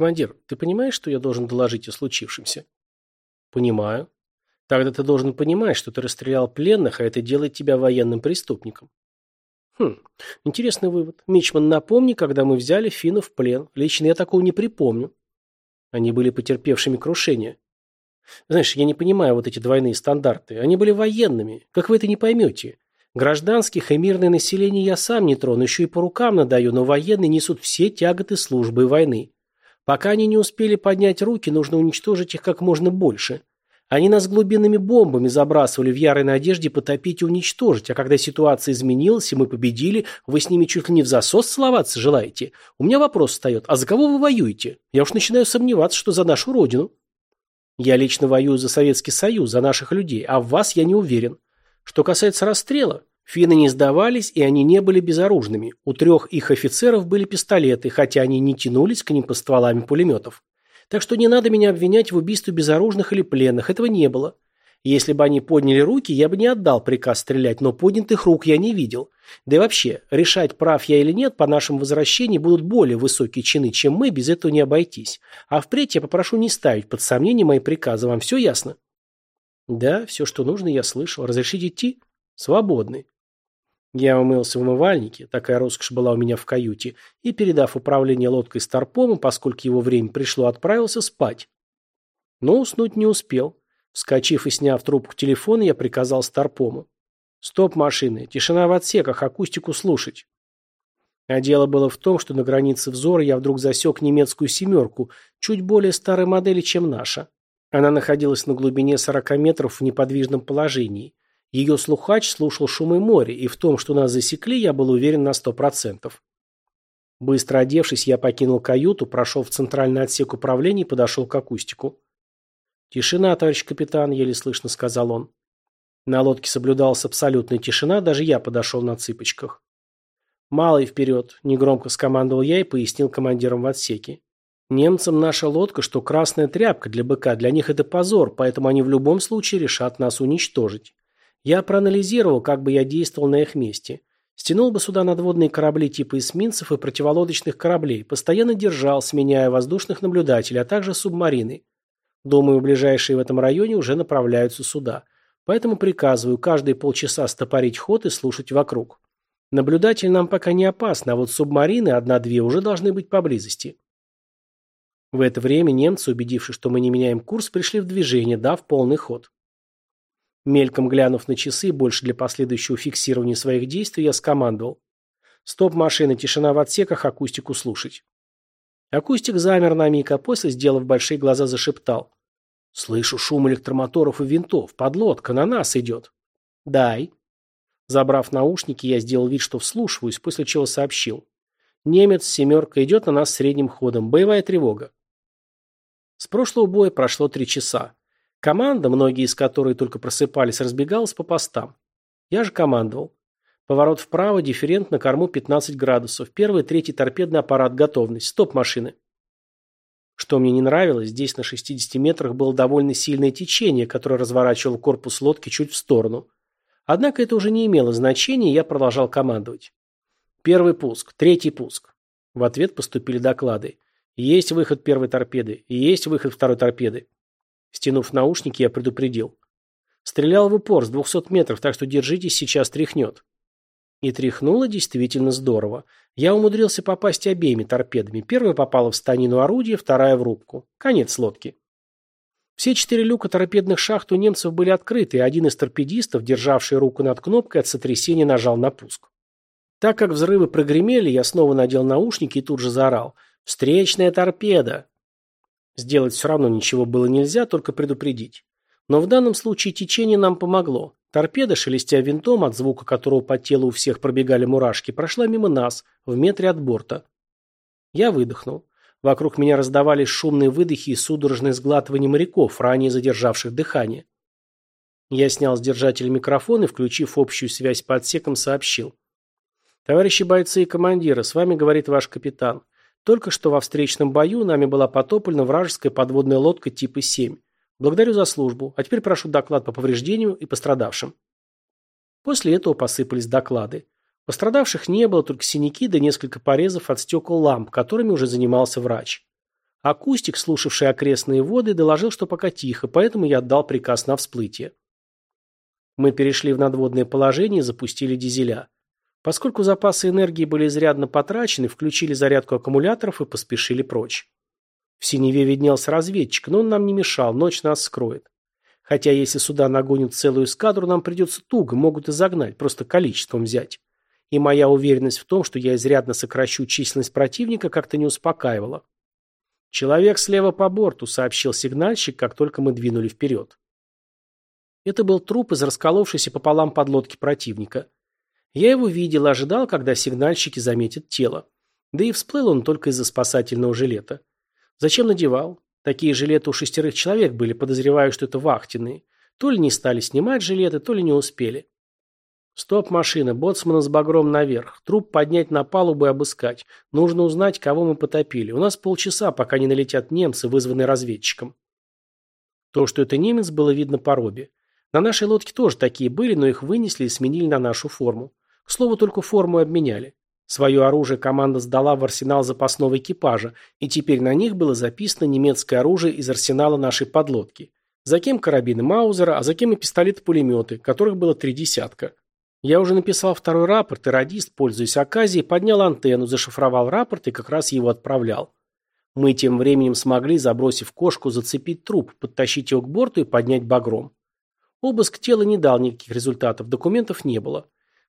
Командир, ты понимаешь, что я должен доложить о случившемся? Понимаю. Тогда ты должен понимать, что ты расстрелял пленных, а это делает тебя военным преступником. Хм, интересный вывод. Мичман, напомни, когда мы взяли финнов в плен. Лично я такого не припомню. Они были потерпевшими крушение. Знаешь, я не понимаю вот эти двойные стандарты. Они были военными. Как вы это не поймете? Гражданских и мирное население я сам не трону, еще и по рукам надаю, но военные несут все тяготы службы и войны. Пока они не успели поднять руки, нужно уничтожить их как можно больше. Они нас глубинными бомбами забрасывали в ярой надежде потопить и уничтожить, а когда ситуация изменилась и мы победили, вы с ними чуть ли не в засос целоваться желаете? У меня вопрос встает, а за кого вы воюете? Я уж начинаю сомневаться, что за нашу родину. Я лично воюю за Советский Союз, за наших людей, а в вас я не уверен. Что касается расстрела, финны не сдавались, и они не были безоружными. У трех их офицеров были пистолеты, хотя они не тянулись к ним по стволами пулеметов. Так что не надо меня обвинять в убийстве безоружных или пленных, этого не было. Если бы они подняли руки, я бы не отдал приказ стрелять, но поднятых рук я не видел. Да и вообще, решать, прав я или нет, по нашему возвращении будут более высокие чины, чем мы, без этого не обойтись. А впредь я попрошу не ставить под сомнение мои приказы, вам все ясно? Да, все, что нужно, я слышал. Разрешите идти? Свободны. Я умылся в умывальнике, такая роскошь была у меня в каюте, и, передав управление лодкой Старпому, поскольку его время пришло, отправился спать. Но уснуть не успел. Вскочив и сняв трубку телефона, я приказал Старпому. «Стоп, машины! Тишина в отсеках, акустику слушать!» А дело было в том, что на границе взора я вдруг засек немецкую «семерку», чуть более старой модели, чем наша. Она находилась на глубине 40 метров в неподвижном положении. Ее слухач слушал шумы моря, и в том, что нас засекли, я был уверен на сто процентов. Быстро одевшись, я покинул каюту, прошел в центральный отсек управления и подошел к акустику. «Тишина, товарищ капитан», — еле слышно сказал он. На лодке соблюдалась абсолютная тишина, даже я подошел на цыпочках. «Малый вперед», — негромко скомандовал я и пояснил командирам в отсеке. Немцам наша лодка, что красная тряпка для быка, для них это позор, поэтому они в любом случае решат нас уничтожить. Я проанализировал, как бы я действовал на их месте. Стянул бы сюда надводные корабли типа эсминцев и противолодочных кораблей, постоянно держал, сменяя воздушных наблюдателей, а также субмарины. Думаю, ближайшие в этом районе уже направляются сюда. Поэтому приказываю каждые полчаса стопорить ход и слушать вокруг. Наблюдатель нам пока не опасно, а вот субмарины, одна-две, уже должны быть поблизости. В это время немцы, убедившись, что мы не меняем курс, пришли в движение, дав полный ход. Мельком глянув на часы, больше для последующего фиксирования своих действий, я скомандовал. «Стоп, машина, тишина в отсеках, акустику слушать». Акустик замер на миг, а после, сделав большие глаза, зашептал. «Слышу шум электромоторов и винтов. Подлодка на нас идет». «Дай». Забрав наушники, я сделал вид, что вслушиваюсь, после чего сообщил. «Немец, семерка, идет на нас средним ходом. Боевая тревога». С прошлого боя прошло три часа. Команда, многие из которой только просыпались, разбегалась по постам. Я же командовал. Поворот вправо, дифферент на корму 15 градусов. Первый, третий торпедный аппарат, готовность. Стоп машины. Что мне не нравилось, здесь на 60 метрах было довольно сильное течение, которое разворачивало корпус лодки чуть в сторону. Однако это уже не имело значения, я продолжал командовать. Первый пуск, третий пуск. В ответ поступили доклады. Есть выход первой торпеды. Есть выход второй торпеды. Стянув наушники, я предупредил. Стрелял в упор с 200 метров, так что держитесь, сейчас тряхнет. И тряхнуло действительно здорово. Я умудрился попасть обеими торпедами. Первая попала в станину орудия, вторая в рубку. Конец лодки. Все четыре люка торпедных шахт у немцев были открыты, и один из торпедистов, державший руку над кнопкой, от сотрясения нажал на пуск. Так как взрывы прогремели, я снова надел наушники и тут же заорал – Встречная торпеда. Сделать все равно ничего было нельзя, только предупредить. Но в данном случае течение нам помогло. Торпеда, шелестя винтом, от звука которого по телу у всех пробегали мурашки, прошла мимо нас, в метре от борта. Я выдохнул. Вокруг меня раздавались шумные выдохи и судорожные сглатывания моряков, ранее задержавших дыхание. Я снял с держателя микрофон и, включив общую связь по отсекам, сообщил. «Товарищи бойцы и командиры, с вами говорит ваш капитан. Только что во встречном бою нами была потоплена вражеская подводная лодка типа 7. Благодарю за службу. А теперь прошу доклад по повреждению и пострадавшим. После этого посыпались доклады. Пострадавших не было, только синяки да несколько порезов от стекол ламп, которыми уже занимался врач. Акустик, слушавший окрестные воды, доложил, что пока тихо, поэтому я отдал приказ на всплытие. Мы перешли в надводное положение и запустили дизеля. Поскольку запасы энергии были изрядно потрачены, включили зарядку аккумуляторов и поспешили прочь. В синеве виднелся разведчик, но он нам не мешал, ночь нас скроет. Хотя если сюда нагонят целую эскадру, нам придется туго, могут и загнать, просто количеством взять. И моя уверенность в том, что я изрядно сокращу численность противника, как-то не успокаивала. «Человек слева по борту», — сообщил сигнальщик, как только мы двинули вперед. Это был труп из расколовшейся пополам подлодки противника. Я его видел ожидал, когда сигнальщики заметят тело. Да и всплыл он только из-за спасательного жилета. Зачем надевал? Такие жилеты у шестерых человек были, подозреваю, что это вахтенные. То ли не стали снимать жилеты, то ли не успели. Стоп, машина, боцмана с багром наверх. Труп поднять на палубу и обыскать. Нужно узнать, кого мы потопили. У нас полчаса, пока не налетят немцы, вызванные разведчиком. То, что это немец, было видно по робе. На нашей лодке тоже такие были, но их вынесли и сменили на нашу форму. К слову, только форму обменяли. Свое оружие команда сдала в арсенал запасного экипажа, и теперь на них было записано немецкое оружие из арсенала нашей подлодки. За кем карабины Маузера, а за кем и пистолеты-пулеметы, которых было три десятка. Я уже написал второй рапорт, и радист, пользуясь оказией, поднял антенну, зашифровал рапорт и как раз его отправлял. Мы тем временем смогли, забросив кошку, зацепить труп, подтащить его к борту и поднять багром. Обыск тела не дал никаких результатов, документов не было.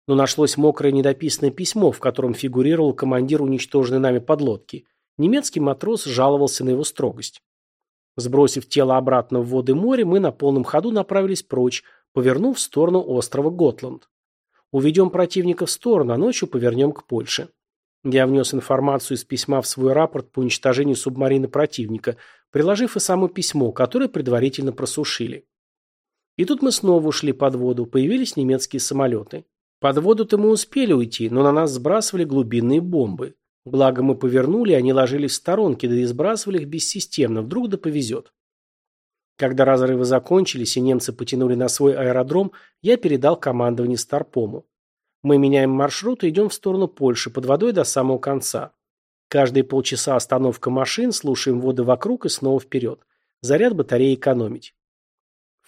Но нашлось мокрое недописанное письмо, в котором фигурировал командир уничтоженной нами подлодки. Немецкий матрос жаловался на его строгость. Сбросив тело обратно в воды моря, мы на полном ходу направились прочь, повернув в сторону острова Готланд. Уведем противника в сторону, а ночью повернем к Польше. Я внес информацию из письма в свой рапорт по уничтожению субмарины противника, приложив и само письмо, которое предварительно просушили. И тут мы снова ушли под воду, появились немецкие самолеты. Под воду-то мы успели уйти, но на нас сбрасывали глубинные бомбы. Благо мы повернули, они ложились в сторонки, да и сбрасывали их бессистемно, вдруг да повезет. Когда разрывы закончились и немцы потянули на свой аэродром, я передал командование Старпому. Мы меняем маршрут и идем в сторону Польши, под водой до самого конца. Каждые полчаса остановка машин, слушаем воды вокруг и снова вперед. Заряд батареи экономить.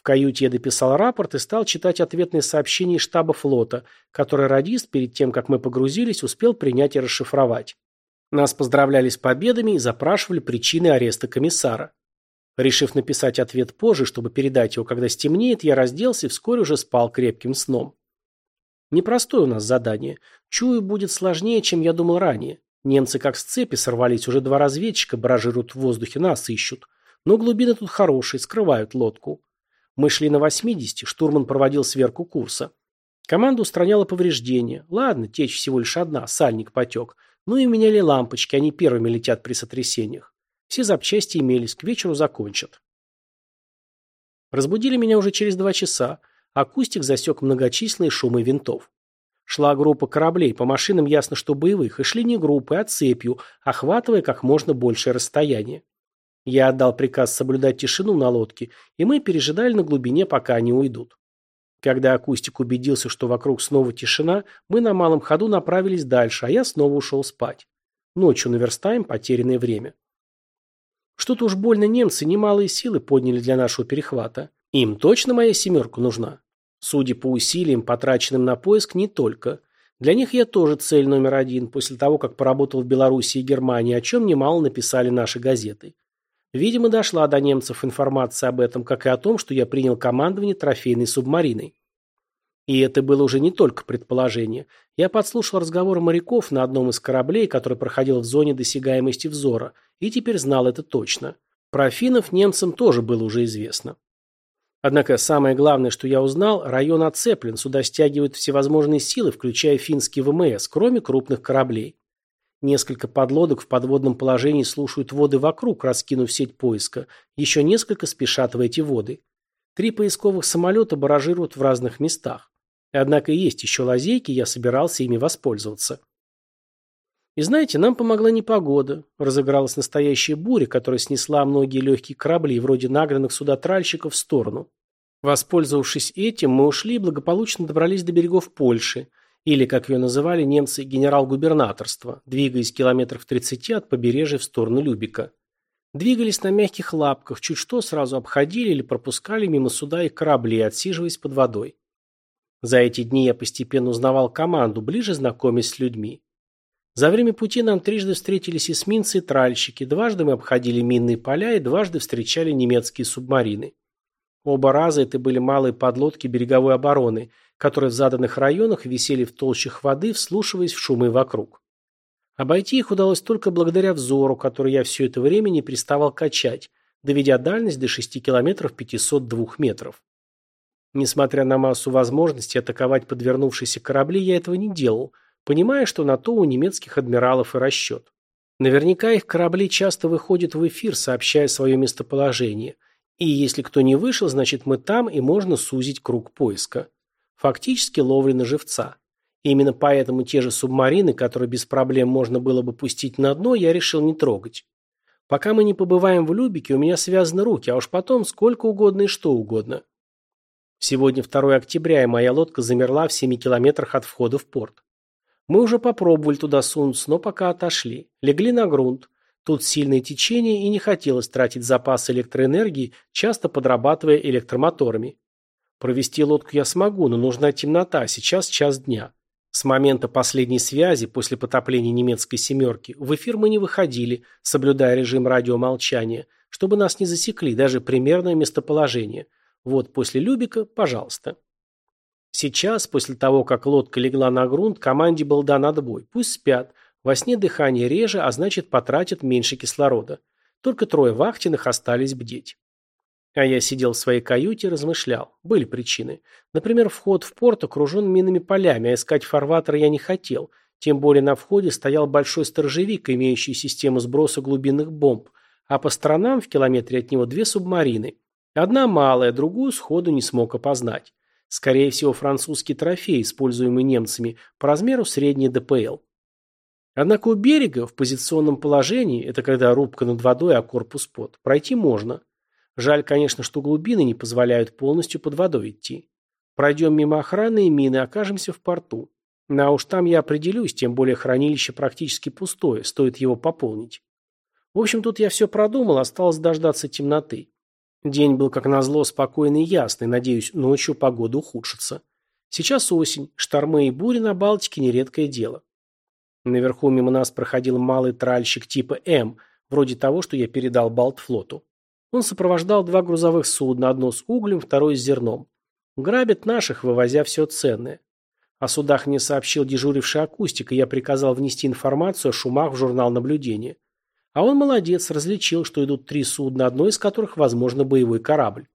В каюте я дописал рапорт и стал читать ответные сообщения штаба флота, который радист, перед тем, как мы погрузились, успел принять и расшифровать. Нас поздравляли с победами и запрашивали причины ареста комиссара. Решив написать ответ позже, чтобы передать его, когда стемнеет, я разделся и вскоре уже спал крепким сном. Непростое у нас задание. Чую, будет сложнее, чем я думал ранее. Немцы как с цепи сорвались, уже два разведчика баражируют в воздухе, нас ищут. Но глубины тут хорошие, скрывают лодку. Мы шли на 80, штурман проводил сверку курса. Команда устраняла повреждения. Ладно, течь всего лишь одна, сальник потек. Ну и меняли лампочки, они первыми летят при сотрясениях. Все запчасти имелись, к вечеру закончат. Разбудили меня уже через два часа. Акустик засек многочисленные шумы винтов. Шла группа кораблей, по машинам ясно, что боевых, и шли не группы, а цепью, охватывая как можно большее расстояние. Я отдал приказ соблюдать тишину на лодке, и мы пережидали на глубине, пока они уйдут. Когда акустик убедился, что вокруг снова тишина, мы на малом ходу направились дальше, а я снова ушел спать. Ночью наверстаем потерянное время. Что-то уж больно немцы немалые силы подняли для нашего перехвата. Им точно моя семерка нужна? Судя по усилиям, потраченным на поиск, не только. Для них я тоже цель номер один, после того, как поработал в Беларуси и Германии, о чем немало написали наши газеты. Видимо, дошла до немцев информация об этом, как и о том, что я принял командование трофейной субмариной. И это было уже не только предположение. Я подслушал разговоры моряков на одном из кораблей, который проходил в зоне досягаемости взора, и теперь знал это точно. Про финнов немцам тоже было уже известно. Однако самое главное, что я узнал, район оцеплен, сюда стягивают всевозможные силы, включая финский ВМС, кроме крупных кораблей. Несколько подлодок в подводном положении слушают воды вокруг, раскинув сеть поиска. Еще несколько спешат в эти воды. Три поисковых самолета баражируют в разных местах. Однако есть еще лазейки, я собирался ими воспользоваться. И знаете, нам помогла не погода. Разыгралась настоящая буря, которая снесла многие легкие корабли, вроде награнных сюда тральщиков, в сторону. Воспользовавшись этим, мы ушли и благополучно добрались до берегов Польши – или, как ее называли немцы, генерал-губернаторство, двигаясь километров 30 от побережья в сторону Любика. Двигались на мягких лапках, чуть что сразу обходили или пропускали мимо суда их корабли, отсиживаясь под водой. За эти дни я постепенно узнавал команду, ближе знакомясь с людьми. За время пути нам трижды встретились эсминцы и тральщики, дважды мы обходили минные поля и дважды встречали немецкие субмарины. Оба раза это были малые подлодки береговой обороны, которые в заданных районах висели в толщах воды, вслушиваясь в шумы вокруг. Обойти их удалось только благодаря взору, который я все это время не переставал качать, доведя дальность до 6 километров 502 метров. Несмотря на массу возможностей атаковать подвернувшиеся корабли, я этого не делал, понимая, что на то у немецких адмиралов и расчет. Наверняка их корабли часто выходят в эфир, сообщая свое местоположение. И если кто не вышел, значит мы там, и можно сузить круг поиска. Фактически ловли на живца. И именно поэтому те же субмарины, которые без проблем можно было бы пустить на дно, я решил не трогать. Пока мы не побываем в Любике, у меня связаны руки, а уж потом сколько угодно и что угодно. Сегодня 2 октября, и моя лодка замерла в 7 километрах от входа в порт. Мы уже попробовали туда сунуться, но пока отошли. Легли на грунт. Тут сильное течение, и не хотелось тратить запас электроэнергии, часто подрабатывая электромоторами. Провести лодку я смогу, но нужна темнота, сейчас час дня. С момента последней связи, после потопления немецкой «семерки», в эфир мы не выходили, соблюдая режим радиомолчания, чтобы нас не засекли, даже примерное местоположение – вот после Любика, пожалуйста. Сейчас, после того, как лодка легла на грунт, команде был дан отбой. Пусть спят. Во сне дыхание реже, а значит потратят меньше кислорода. Только трое вахтенных остались бдеть. А я сидел в своей каюте и размышлял. Были причины. Например, вход в порт окружен минными полями, а искать фарватер я не хотел. Тем более на входе стоял большой сторожевик, имеющий систему сброса глубинных бомб, а по сторонам в километре от него две субмарины. Одна малая, другую сходу не смог опознать. Скорее всего, французский трофей, используемый немцами, по размеру средний ДПЛ. Однако у берега, в позиционном положении, это когда рубка над водой, а корпус под, пройти можно. Жаль, конечно, что глубины не позволяют полностью под водой идти. Пройдем мимо охраны и мины, окажемся в порту. На уж там я определюсь, тем более хранилище практически пустое, стоит его пополнить. В общем, тут я все продумал, осталось дождаться темноты. День был, как назло, спокойный и ясный, надеюсь, ночью погода ухудшится. Сейчас осень, штормы и бури на Балтике – нередкое дело. Наверху мимо нас проходил малый тральщик типа М, вроде того, что я передал Балтфлоту. Он сопровождал два грузовых судна, одно с углем, второе с зерном. Грабят наших, вывозя все ценное. О судах мне сообщил дежуривший акустик, и я приказал внести информацию о шумах в журнал наблюдения. А он молодец, различил, что идут три судна, одно из которых, возможно, боевой корабль.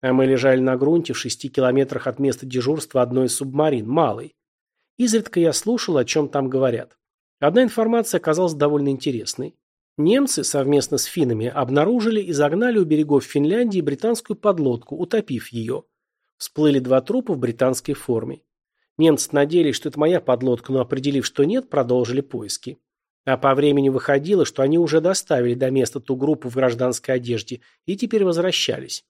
А мы лежали на грунте в шести километрах от места дежурства одной из субмарин, малой. Изредка я слушал, о чем там говорят. Одна информация оказалась довольно интересной. Немцы совместно с финнами обнаружили и загнали у берегов Финляндии британскую подлодку, утопив ее. Всплыли два трупа в британской форме. Немцы надеялись, что это моя подлодка, но определив, что нет, продолжили поиски. А по времени выходило, что они уже доставили до места ту группу в гражданской одежде и теперь возвращались.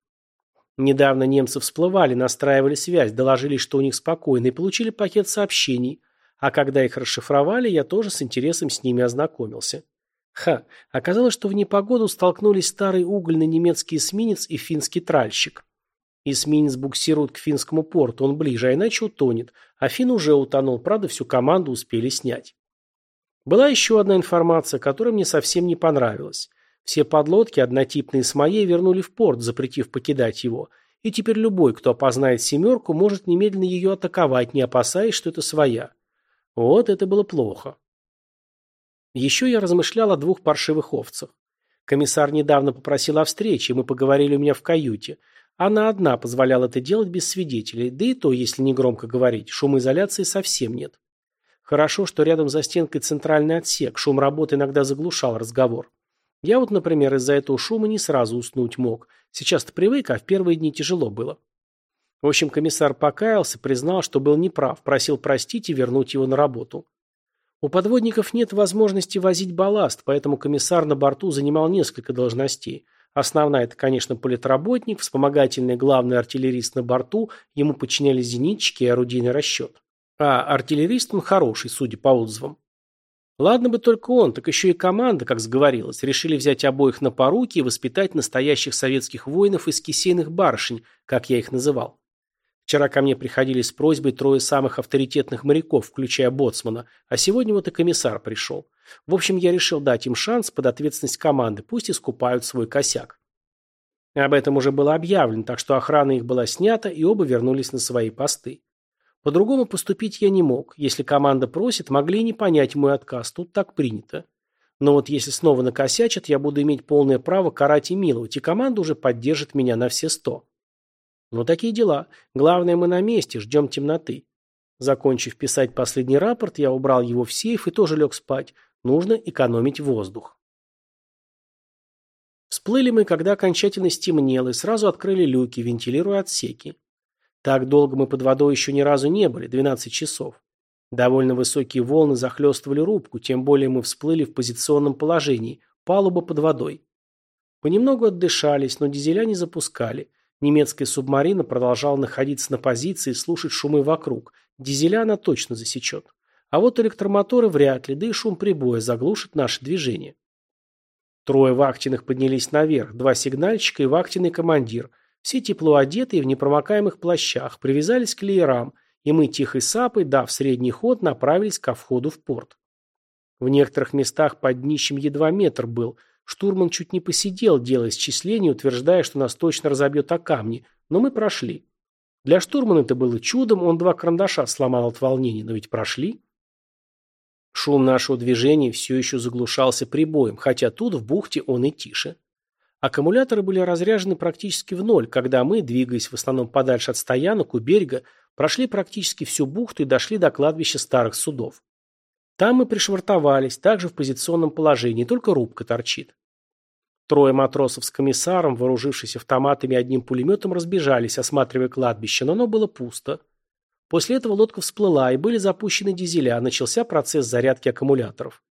Недавно немцы всплывали, настраивали связь, доложили, что у них спокойно, и получили пакет сообщений. А когда их расшифровали, я тоже с интересом с ними ознакомился. Ха, оказалось, что в непогоду столкнулись старый угольный немецкий эсминец и финский тральщик. Эсминец буксирует к финскому порту, он ближе, а иначе утонет. А фин уже утонул, правда, всю команду успели снять. Была еще одна информация, которая мне совсем не понравилась. Все подлодки, однотипные с моей, вернули в порт, запретив покидать его. И теперь любой, кто опознает «семерку», может немедленно ее атаковать, не опасаясь, что это своя. Вот это было плохо. Еще я размышлял о двух паршивых овцах. Комиссар недавно попросил о встрече, мы поговорили у меня в каюте. Она одна позволяла это делать без свидетелей, да и то, если не громко говорить, шумоизоляции совсем нет. Хорошо, что рядом за стенкой центральный отсек, шум работы иногда заглушал разговор. Я вот, например, из-за этого шума не сразу уснуть мог. Сейчас-то привык, а в первые дни тяжело было. В общем, комиссар покаялся, признал, что был неправ, просил простить и вернуть его на работу. У подводников нет возможности возить балласт, поэтому комиссар на борту занимал несколько должностей. Основная – это, конечно, политработник, вспомогательный главный артиллерист на борту, ему подчинялись зенитчики и орудийный расчет. А артиллерист он хороший, судя по отзывам. Ладно бы только он, так еще и команда, как сговорилась, решили взять обоих на поруки и воспитать настоящих советских воинов из кисейных барышень, как я их называл. Вчера ко мне приходили с просьбой трое самых авторитетных моряков, включая боцмана, а сегодня вот и комиссар пришел. В общем, я решил дать им шанс под ответственность команды, пусть искупают свой косяк. Об этом уже было объявлено, так что охрана их была снята, и оба вернулись на свои посты. По-другому поступить я не мог. Если команда просит, могли не понять мой отказ, тут так принято. Но вот если снова накосячат, я буду иметь полное право карать и миловать, и команда уже поддержит меня на все сто. Но такие дела. Главное, мы на месте, ждем темноты. Закончив писать последний рапорт, я убрал его в сейф и тоже лег спать. Нужно экономить воздух. Всплыли мы, когда окончательно стемнело, и сразу открыли люки, вентилируя отсеки. Так долго мы под водой еще ни разу не были, 12 часов. Довольно высокие волны захлестывали рубку, тем более мы всплыли в позиционном положении, палуба под водой. Понемногу отдышались, но дизеля не запускали. Немецкая субмарина продолжала находиться на позиции и слушать шумы вокруг. Дизеля она точно засечет. А вот электромоторы вряд ли, да и шум прибоя заглушит наше движение. Трое вахтенных поднялись наверх, два сигнальщика и вахтенный командир. Все тепло одеты и в непромокаемых плащах, привязались к леерам, и мы тихой сапой, дав средний ход, направились ко входу в порт. В некоторых местах под днищем едва метр был. Штурман чуть не посидел, делая исчисления, утверждая, что нас точно разобьет о камни, но мы прошли. Для штурмана это было чудом, он два карандаша сломал от волнения, но ведь прошли. Шум нашего движения все еще заглушался прибоем, хотя тут, в бухте, он и тише. Аккумуляторы были разряжены практически в ноль, когда мы, двигаясь в основном подальше от стоянок у берега, прошли практически всю бухту и дошли до кладбища старых судов. Там мы пришвартовались, также в позиционном положении, только рубка торчит. Трое матросов с комиссаром, вооружившись автоматами и одним пулеметом, разбежались, осматривая кладбище, но оно было пусто. После этого лодка всплыла, и были запущены дизеля, начался процесс зарядки аккумуляторов.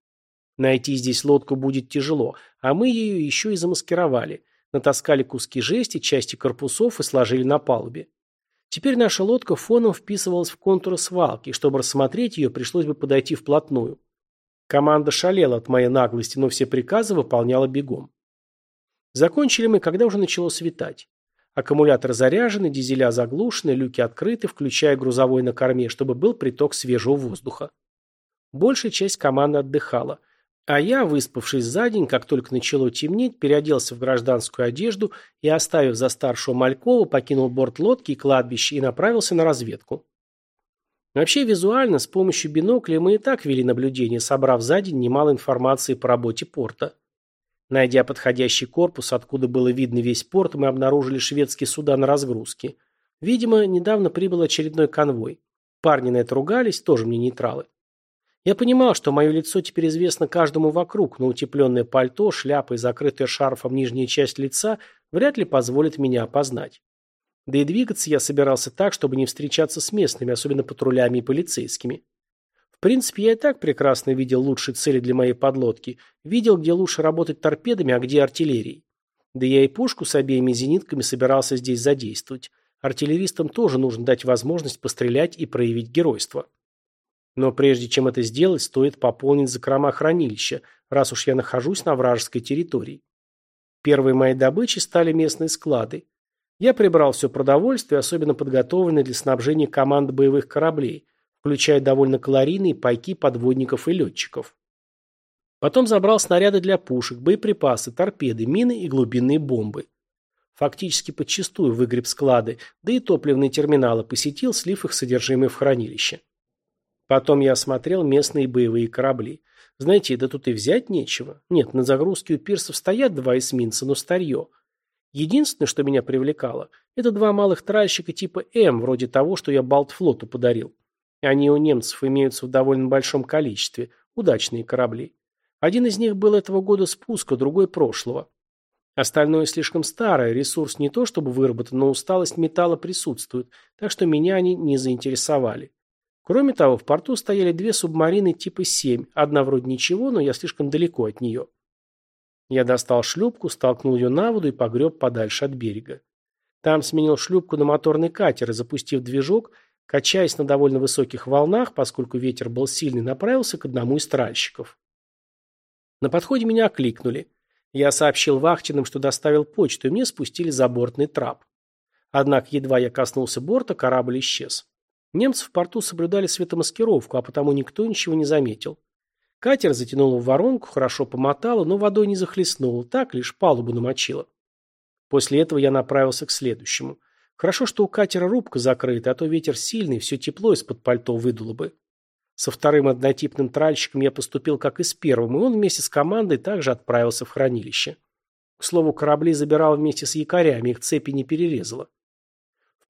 Найти здесь лодку будет тяжело, а мы ее еще и замаскировали. Натаскали куски жести, части корпусов и сложили на палубе. Теперь наша лодка фоном вписывалась в контуры свалки, чтобы рассмотреть ее, пришлось бы подойти вплотную. Команда шалела от моей наглости, но все приказы выполняла бегом. Закончили мы, когда уже начало светать. Аккумуляторы заряжены, дизеля заглушены, люки открыты, включая грузовой на корме, чтобы был приток свежего воздуха. Большая часть команды отдыхала. А я, выспавшись за день, как только начало темнеть, переоделся в гражданскую одежду и, оставив за старшего Малькова, покинул борт лодки и кладбище и направился на разведку. Вообще визуально, с помощью бинокля мы и так вели наблюдение, собрав за день немало информации по работе порта. Найдя подходящий корпус, откуда было видно весь порт, мы обнаружили шведские суда на разгрузке. Видимо, недавно прибыл очередной конвой. Парни на это ругались, тоже мне нейтралы. Я понимал, что мое лицо теперь известно каждому вокруг, но утепленное пальто, шляпа и закрытая шарфом нижняя часть лица вряд ли позволит меня опознать. Да и двигаться я собирался так, чтобы не встречаться с местными, особенно патрулями и полицейскими принципе, я и так прекрасно видел лучшие цели для моей подлодки, видел, где лучше работать торпедами, а где артиллерией. Да я и пушку с обеими зенитками собирался здесь задействовать. Артиллеристам тоже нужно дать возможность пострелять и проявить геройство. Но прежде чем это сделать, стоит пополнить закрома хранилища, раз уж я нахожусь на вражеской территории. Первой моей добычей стали местные склады. Я прибрал все продовольствие, особенно подготовленное для снабжения команд боевых кораблей, включая довольно калорийные пайки подводников и летчиков. Потом забрал снаряды для пушек, боеприпасы, торпеды, мины и глубинные бомбы. Фактически подчистую выгреб склады, да и топливные терминалы посетил, слив их содержимое в хранилище. Потом я осмотрел местные боевые корабли. Знаете, да тут и взять нечего. Нет, на загрузке у пирсов стоят два эсминца, но старье. Единственное, что меня привлекало, это два малых тральщика типа М, вроде того, что я Балтфлоту подарил. Они у немцев имеются в довольно большом количестве, удачные корабли. Один из них был этого года спуска, другой прошлого. Остальное слишком старое, ресурс не то чтобы выработан, но усталость металла присутствует, так что меня они не заинтересовали. Кроме того, в порту стояли две субмарины типа 7, одна вроде ничего, но я слишком далеко от нее. Я достал шлюпку, столкнул ее на воду и погреб подальше от берега. Там сменил шлюпку на моторный катер и, запустив движок, Качаясь на довольно высоких волнах, поскольку ветер был сильный, направился к одному из тральщиков. На подходе меня окликнули. Я сообщил вахтенным, что доставил почту, и мне спустили забортный трап. Однако едва я коснулся борта, корабль исчез. Немцы в порту соблюдали светомаскировку, а потому никто ничего не заметил. Катер затянуло в воронку, хорошо помотало, но водой не захлестнуло, так лишь палубу намочило. После этого я направился к следующему. Хорошо, что у катера рубка закрыта, а то ветер сильный, все тепло из-под пальто выдуло бы. Со вторым однотипным тральщиком я поступил как и с первым, и он вместе с командой также отправился в хранилище. К слову, корабли забирал вместе с якорями, их цепи не перерезало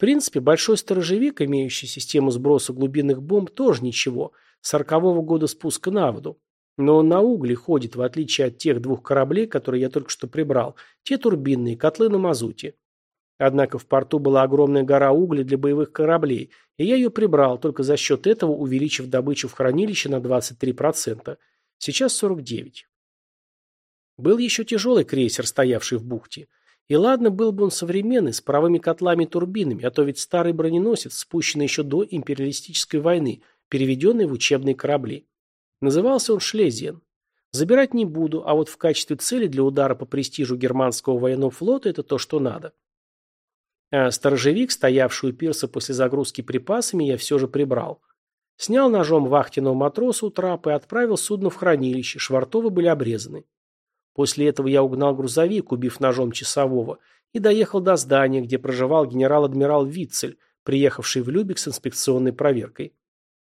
принципе, большой сторожевик, имеющий систему сброса глубинных бомб, тоже ничего. Сорокового года спуска на воду. Но он на угле ходит, в отличие от тех двух кораблей, которые я только что прибрал. Те турбинные, котлы на мазуте. Однако в порту была огромная гора угля для боевых кораблей, и я ее прибрал, только за счет этого увеличив добычу в хранилище на 23%. Сейчас 49%. Был еще тяжелый крейсер, стоявший в бухте. И ладно, был бы он современный, с паровыми котлами и турбинами, а то ведь старый броненосец, спущенный еще до империалистической войны, переведенный в учебные корабли. Назывался он Шлезиен. Забирать не буду, а вот в качестве цели для удара по престижу германского военного флота это то, что надо. А сторожевик, стоявший у пирса после загрузки припасами, я все же прибрал. Снял ножом вахтенного матроса у трапа и отправил судно в хранилище, швартовы были обрезаны. После этого я угнал грузовик, убив ножом часового, и доехал до здания, где проживал генерал-адмирал Витцель, приехавший в Любек с инспекционной проверкой.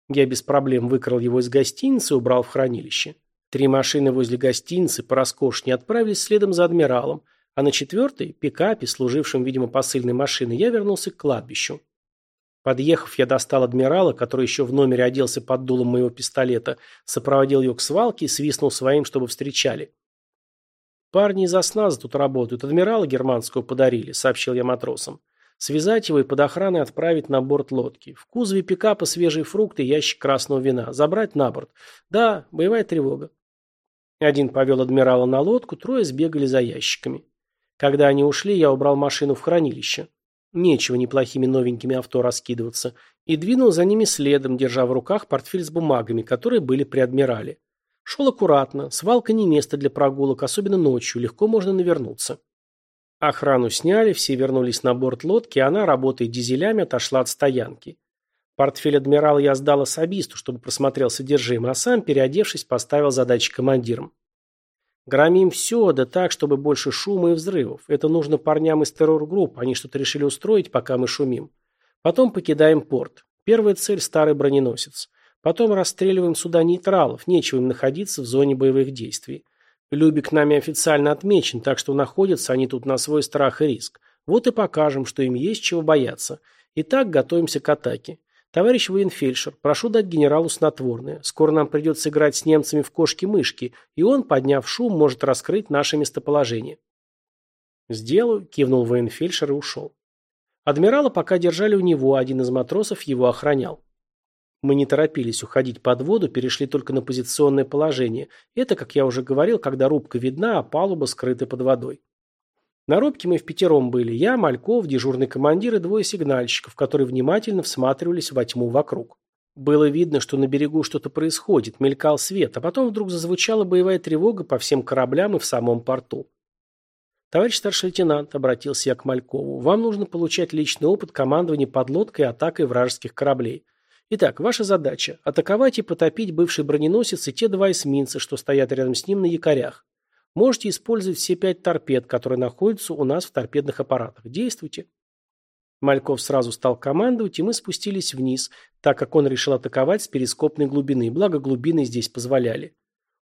Я без проблем выкрал его из гостиницы и убрал в хранилище. Три машины возле гостиницы, пороскошнее, отправились следом за адмиралом, а на четвертой, пикапе, служившем, видимо, посыльной машиной, я вернулся к кладбищу. Подъехав, я достал адмирала, который еще в номере оделся под дулом моего пистолета, сопроводил ее к свалке и свистнул своим, чтобы встречали. «Парни из осназа тут работают, адмирала германского подарили», — сообщил я матросам. «Связать его и под охраной отправить на борт лодки. В кузове пикапа свежие фрукты и ящик красного вина. Забрать на борт. Да, боевая тревога». Один повел адмирала на лодку, трое сбегали за ящиками. Когда они ушли, я убрал машину в хранилище. Нечего неплохими новенькими авто раскидываться. И двинул за ними следом, держа в руках портфель с бумагами, которые были при адмирале. Шел аккуратно, свалка не место для прогулок, особенно ночью, легко можно навернуться. Охрану сняли, все вернулись на борт лодки, а она, работая дизелями, отошла от стоянки. Портфель адмирала я сдал особисту, чтобы просмотрел содержимое, а сам, переодевшись, поставил задачи командирам. Громим все, да так, чтобы больше шума и взрывов. Это нужно парням из террор-групп, они что-то решили устроить, пока мы шумим. Потом покидаем порт. Первая цель – старый броненосец. Потом расстреливаем суда нейтралов, нечего им находиться в зоне боевых действий. Любик нами официально отмечен, так что находятся они тут на свой страх и риск. Вот и покажем, что им есть чего бояться. Итак, готовимся к атаке. Товарищ военфельдшер, прошу дать генералу снотворное. Скоро нам придется играть с немцами в кошки-мышки, и он, подняв шум, может раскрыть наше местоположение. «Сделаю», – кивнул военфельдшер и ушел. Адмирала пока держали у него, один из матросов его охранял. Мы не торопились уходить под воду, перешли только на позиционное положение. Это, как я уже говорил, когда рубка видна, а палуба скрыта под водой. На рубке мы в пятером были. Я, Мальков, дежурный командир и двое сигнальщиков, которые внимательно всматривались во тьму вокруг. Было видно, что на берегу что-то происходит, мелькал свет, а потом вдруг зазвучала боевая тревога по всем кораблям и в самом порту. «Товарищ старший лейтенант», — обратился я к Малькову, — «вам нужно получать личный опыт командования подлодкой и атакой вражеских кораблей. Итак, ваша задача – атаковать и потопить бывший броненосец и те два эсминца, что стоят рядом с ним на якорях. Можете использовать все пять торпед, которые находятся у нас в торпедных аппаратах. Действуйте. Мальков сразу стал командовать, и мы спустились вниз, так как он решил атаковать с перископной глубины, благо глубины здесь позволяли.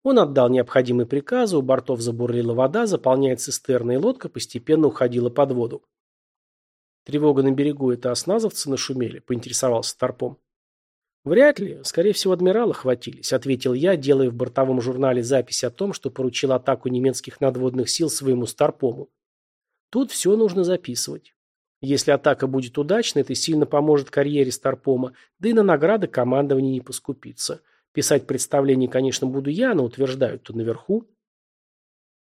Он отдал необходимые приказы, у бортов забурлила вода, заполняя цистерна, и лодка постепенно уходила под воду. Тревога на берегу – это осназовцы нашумели, поинтересовался Торпом. «Вряд ли. Скорее всего, адмирала хватились», — ответил я, делая в бортовом журнале запись о том, что поручил атаку немецких надводных сил своему Старпому. Тут все нужно записывать. Если атака будет удачной, это сильно поможет карьере Старпома, да и на награды командование не поскупится. Писать представление, конечно, буду я, но утверждают-то наверху.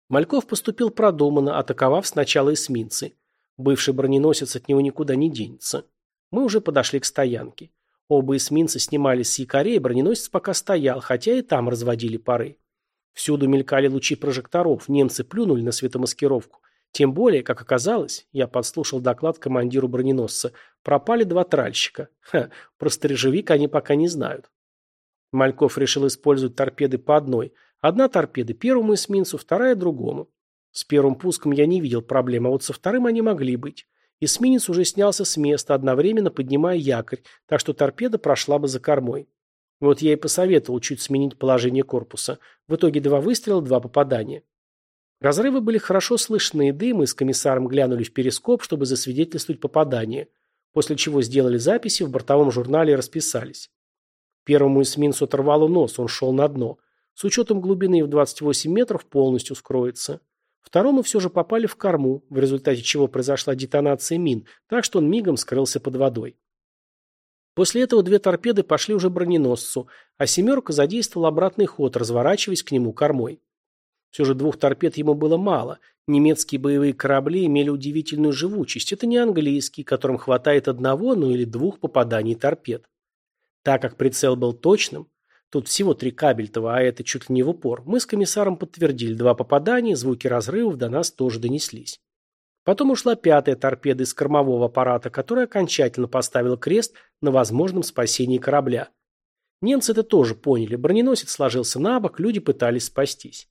Мальков поступил продуманно, атаковав сначала эсминцы. Бывший броненосец от него никуда не денется. Мы уже подошли к стоянке. Оба эсминца снимались с якорей, броненосец пока стоял, хотя и там разводили пары. Всюду мелькали лучи прожекторов, немцы плюнули на светомаскировку. Тем более, как оказалось, я подслушал доклад командиру броненосца, пропали два тральщика. Ха, про сторожевик они пока не знают. Мальков решил использовать торпеды по одной. Одна торпеда первому эсминцу, вторая другому. С первым пуском я не видел проблем, а вот со вторым они могли быть. Эсминец уже снялся с места, одновременно поднимая якорь, так что торпеда прошла бы за кормой. Вот я и посоветовал чуть сменить положение корпуса. В итоге два выстрела, два попадания. Разрывы были хорошо слышны, и дым, и с комиссаром глянули в перископ, чтобы засвидетельствовать попадание, после чего сделали записи, в бортовом журнале расписались. Первому эсминцу оторвало нос, он шел на дно. С учетом глубины в 28 метров полностью скроется. Второму все же попали в корму, в результате чего произошла детонация мин, так что он мигом скрылся под водой. После этого две торпеды пошли уже броненосцу, а «семерка» задействовала обратный ход, разворачиваясь к нему кормой. Все же двух торпед ему было мало. Немецкие боевые корабли имели удивительную живучесть. Это не английские, которым хватает одного, ну или двух попаданий торпед. Так как прицел был точным, Тут всего три кабельтова, а это чуть ли не в упор. Мы с комиссаром подтвердили два попадания, звуки разрывов до нас тоже донеслись. Потом ушла пятая торпеда из кормового аппарата, которая окончательно поставила крест на возможном спасении корабля. Немцы это тоже поняли. Броненосец сложился на бок, люди пытались спастись.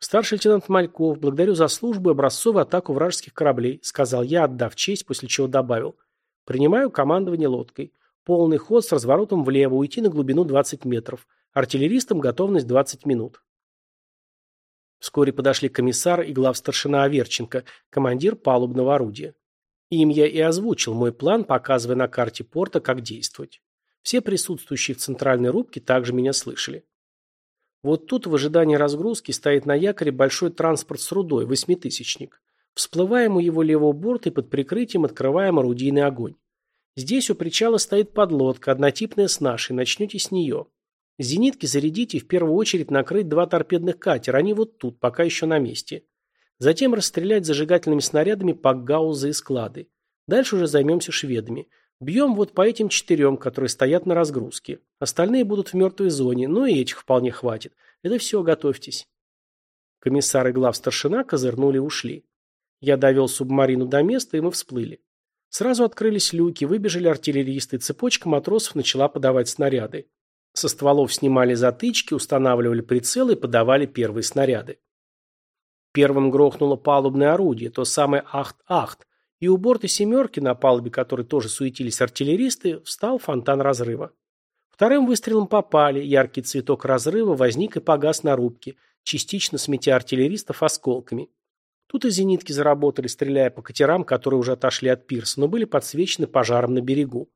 «Старший лейтенант Мальков, благодарю за службу и образцовую атаку вражеских кораблей», сказал я, отдав честь, после чего добавил. «Принимаю командование лодкой. Полный ход с разворотом влево, уйти на глубину 20 метров. Артиллеристам готовность 20 минут. Вскоре подошли комиссар и главстаршина Аверченко, командир палубного орудия. Им я и озвучил мой план, показывая на карте порта, как действовать. Все присутствующие в центральной рубке также меня слышали. Вот тут в ожидании разгрузки стоит на якоре большой транспорт с рудой, восьмитысячник. Всплываем у его левого борта и под прикрытием открываем орудийный огонь. Здесь у причала стоит подлодка, однотипная с нашей, начнете с нее. Зенитки зарядите и в первую очередь накрыть два торпедных катера, они вот тут, пока еще на месте. Затем расстрелять зажигательными снарядами пакгаузы и склады. Дальше уже займемся шведами. Бьем вот по этим четырем, которые стоят на разгрузке. Остальные будут в мертвой зоне, но и этих вполне хватит. Это все, готовьтесь. Комиссар и глав старшина козырнули и ушли. Я довел субмарину до места, и мы всплыли. Сразу открылись люки, выбежали артиллеристы, цепочка матросов начала подавать снаряды. Со стволов снимали затычки, устанавливали прицелы и подавали первые снаряды. Первым грохнуло палубное орудие, то самое «Ахт-Ахт», и у борта «семерки», на палубе которой тоже суетились артиллеристы, встал фонтан разрыва. Вторым выстрелом попали, яркий цветок разрыва возник и погас на рубке, частично сметя артиллеристов осколками. Тут и зенитки заработали, стреляя по катерам, которые уже отошли от пирса, но были подсвечены пожаром на берегу.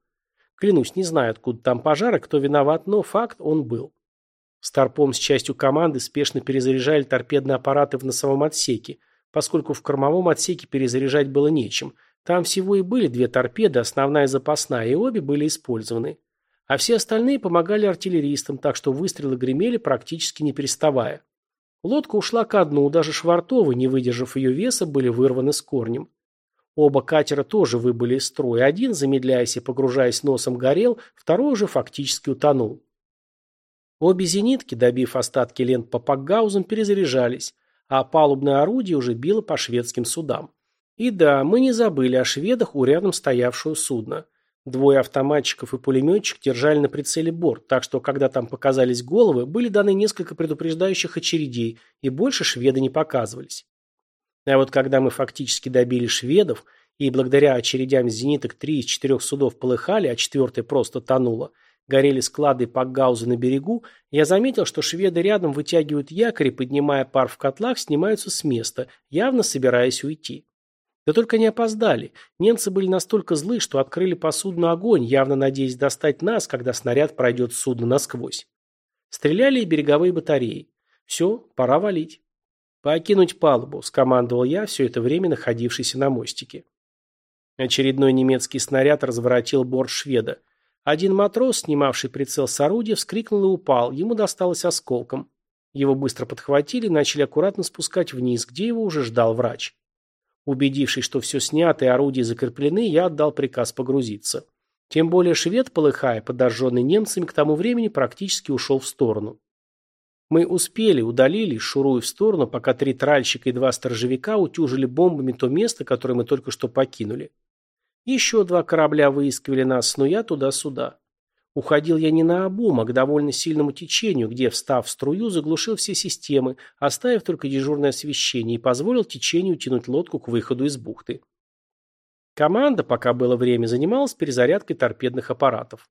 Клянусь, не знаю, откуда там пожар и кто виноват, но факт он был. Старпом с частью команды спешно перезаряжали торпедные аппараты в носовом отсеке, поскольку в кормовом отсеке перезаряжать было нечем. Там всего и были две торпеды, основная и запасная, и обе были использованы. А все остальные помогали артиллеристам, так что выстрелы гремели практически не переставая. Лодка ушла ко дну, даже швартовы, не выдержав ее веса, были вырваны с корнем. Оба катера тоже выбыли из строя. Один, замедляясь и погружаясь носом, горел, второй уже фактически утонул. Обе зенитки, добив остатки лент по пакгаузам, перезаряжались, а палубное орудие уже било по шведским судам. И да, мы не забыли о шведах у рядом стоявшего судна. Двое автоматчиков и пулеметчик держали на прицеле борт, так что, когда там показались головы, были даны несколько предупреждающих очередей, и больше шведы не показывались. А вот когда мы фактически добили шведов, и благодаря очередям зениток три из четырех судов полыхали, а четвертая просто тонула, горели склады и пакгаузы на берегу, я заметил, что шведы рядом вытягивают якорь и, поднимая пар в котлах, снимаются с места, явно собираясь уйти. Да только не опоздали. Немцы были настолько злы, что открыли по судну огонь, явно надеясь достать нас, когда снаряд пройдет судно насквозь. Стреляли и береговые батареи. Все, пора валить. «Покинуть палубу», – скомандовал я, все это время находившийся на мостике. Очередной немецкий снаряд разворотил борт шведа. Один матрос, снимавший прицел с орудия, вскрикнул и упал, ему досталось осколком. Его быстро подхватили и начали аккуратно спускать вниз, где его уже ждал врач. Убедившись, что все снято и орудия закреплены, я отдал приказ погрузиться. Тем более швед, полыхая, подожженный немцами, к тому времени практически ушел в сторону. Мы успели, удалились, шуруя в сторону, пока три тральщика и два сторожевика утюжили бомбами то место, которое мы только что покинули. Еще два корабля выискивали нас, снуя туда-сюда. Уходил я не на обум, а к довольно сильному течению, где, встав в струю, заглушил все системы, оставив только дежурное освещение и позволил течению тянуть лодку к выходу из бухты. Команда, пока было время, занималась перезарядкой торпедных аппаратов.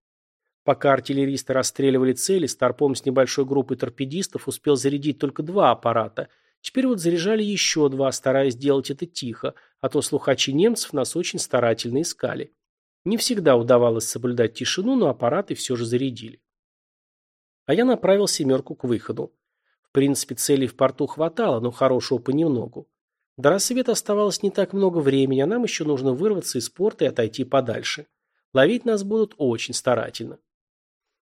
Пока артиллеристы расстреливали цели, Старпом с небольшой группой торпедистов успел зарядить только два аппарата. Теперь вот заряжали еще два, стараясь сделать это тихо, а то слухачи немцев нас очень старательно искали. Не всегда удавалось соблюдать тишину, но аппараты все же зарядили. А я направил «семерку» к выходу. В принципе, целей в порту хватало, но хорошего понемногу. До рассвета оставалось не так много времени, а нам еще нужно вырваться из порта и отойти подальше. Ловить нас будут очень старательно.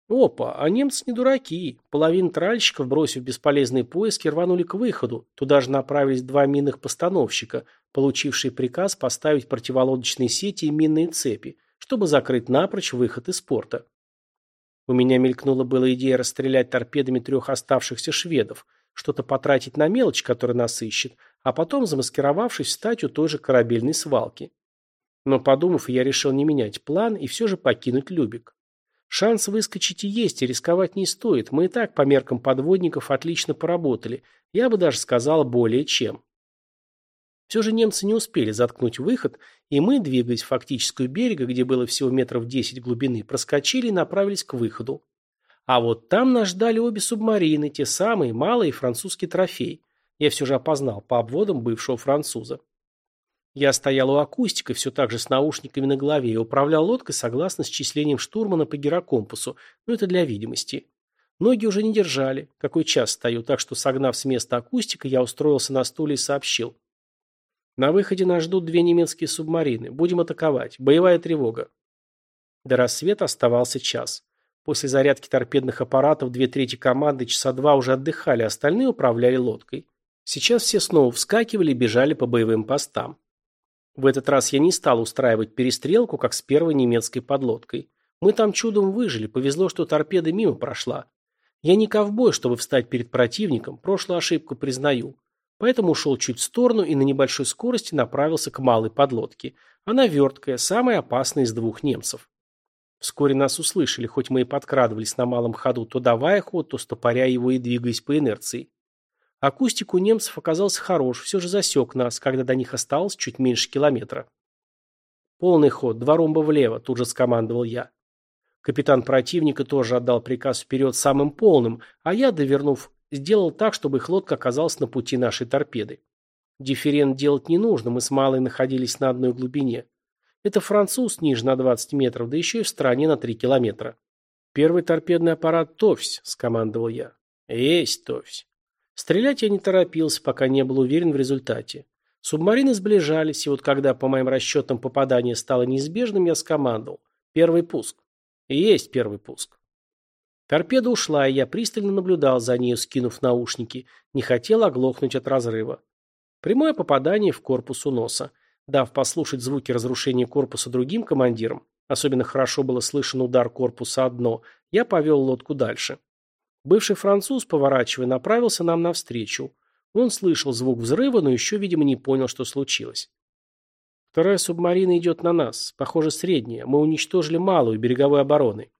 Опа, а немцы не дураки. Половина тральщиков, бросив бесполезные поиски, рванули к выходу. Туда же направились два минных постановщика, получившие приказ поставить противолодочные сети и минные цепи, чтобы закрыть напрочь выход из порта. У меня мелькнула была идея расстрелять торпедами трех оставшихся шведов, что-то потратить на мелочь, которая нас ищет, а потом, замаскировавшись, встать у той же корабельной свалки. Но подумав, я решил не менять план и все же покинуть Любик. Шанс выскочить и есть, и рисковать не стоит. Мы и так по меркам подводников отлично поработали. Я бы даже сказал, более чем. Все же немцы не успели заткнуть выход, и мы, двигаясь фактически у берега, где было всего метров 10 глубины, проскочили и направились к выходу. А вот там нас ждали обе субмарины, те самые, малые французский трофей. Я все же опознал по обводам бывшего француза. Я стоял у акустика, все так же с наушниками на голове, и управлял лодкой согласно счислениям штурмана по гирокомпасу, но это для видимости. Ноги уже не держали, какой час стою, так что, согнав с места акустика, я устроился на стуле и сообщил. На выходе нас ждут две немецкие субмарины. Будем атаковать. Боевая тревога. До рассвета оставался час. После зарядки торпедных аппаратов две трети команды часа два уже отдыхали, остальные управляли лодкой. Сейчас все снова вскакивали и бежали по боевым постам. В этот раз я не стал устраивать перестрелку, как с первой немецкой подлодкой. Мы там чудом выжили, повезло, что торпеда мимо прошла. Я не ковбой, чтобы встать перед противником, прошлую ошибку признаю. Поэтому ушел чуть в сторону и на небольшой скорости направился к малой подлодке. Она верткая, самая опасная из двух немцев. Вскоре нас услышали, хоть мы и подкрадывались на малом ходу, то давая ход, то стопоря его и двигаясь по инерции. Акустик у немцев оказался хорош, все же засек нас, когда до них осталось чуть меньше километра. «Полный ход, два ромба влево», тут же скомандовал я. Капитан противника тоже отдал приказ вперед самым полным, а я, довернув, сделал так, чтобы их лодка оказалась на пути нашей торпеды. Дифферент делать не нужно, мы с Малой находились на одной глубине. Это француз ниже на 20 метров, да еще и в стороне на 3 километра. «Первый торпедный аппарат Товсь», — скомандовал я. «Есть Товсь». Стрелять я не торопился, пока не был уверен в результате. Субмарины сближались, и вот когда, по моим расчетам, попадание стало неизбежным, я скомандовал. Первый пуск. Есть первый пуск. Торпеда ушла, и я пристально наблюдал за ней, скинув наушники. Не хотел оглохнуть от разрыва. Прямое попадание в корпус у носа. Дав послушать звуки разрушения корпуса другим командирам, особенно хорошо было слышен удар корпуса одно, я повел лодку дальше. Бывший француз, поворачивая, направился нам навстречу. Он слышал звук взрыва, но еще, видимо, не понял, что случилось. Вторая субмарина идет на нас. Похоже, средняя. Мы уничтожили малую береговой обороны.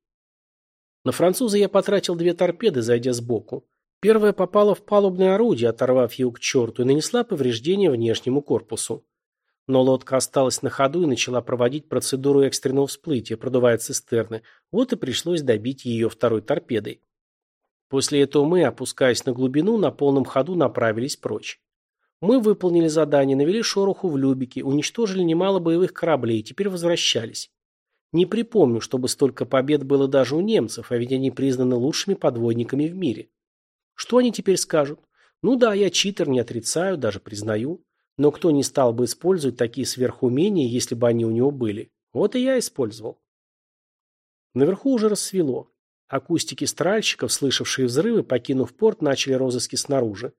На француза я потратил две торпеды, зайдя сбоку. Первая попала в палубное орудие, оторвав его к черту, и нанесла повреждение внешнему корпусу. Но лодка осталась на ходу и начала проводить процедуру экстренного всплытия, продувая цистерны. Вот и пришлось добить ее второй торпедой. После этого мы, опускаясь на глубину, на полном ходу направились прочь. Мы выполнили задание, навели шороху в Любике, уничтожили немало боевых кораблей и теперь возвращались. Не припомню, чтобы столько побед было даже у немцев, а ведь они признаны лучшими подводниками в мире. Что они теперь скажут? Ну да, я читер, не отрицаю, даже признаю. Но кто не стал бы использовать такие сверхумения, если бы они у него были? Вот и я использовал. Наверху уже рассвело. Акустики стральщиков, слышавшие взрывы, покинув порт, начали розыски снаружи.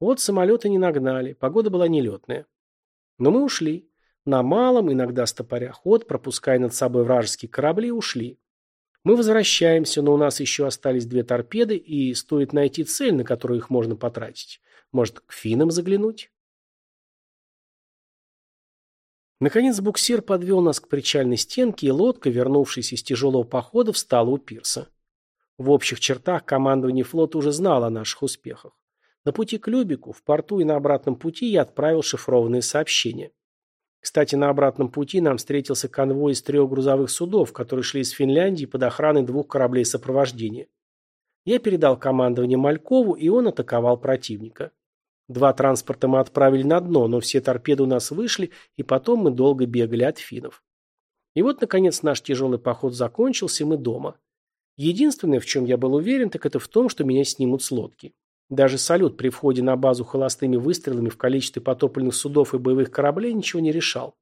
Вот самолеты не нагнали, погода была нелетная. Но мы ушли. На малом, иногда стопоря ход, пропуская над собой вражеские корабли, ушли. Мы возвращаемся, но у нас еще остались две торпеды, и стоит найти цель, на которую их можно потратить. Может, к финнам заглянуть? Наконец буксир подвел нас к причальной стенке, и лодка, вернувшись из тяжелого похода, встала у пирса. В общих чертах командование флота уже знало о наших успехах. На пути к Любику, в порту и на обратном пути я отправил шифрованные сообщения. Кстати, на обратном пути нам встретился конвой из трех грузовых судов, которые шли из Финляндии под охраной двух кораблей сопровождения. Я передал командование Малькову, и он атаковал противника. Два транспорта мы отправили на дно, но все торпеды у нас вышли, и потом мы долго бегали от финнов. И вот, наконец, наш тяжелый поход закончился, и мы дома. Единственное, в чем я был уверен, так это в том, что меня снимут с лодки. Даже салют при входе на базу холостыми выстрелами в количестве потопленных судов и боевых кораблей ничего не решал.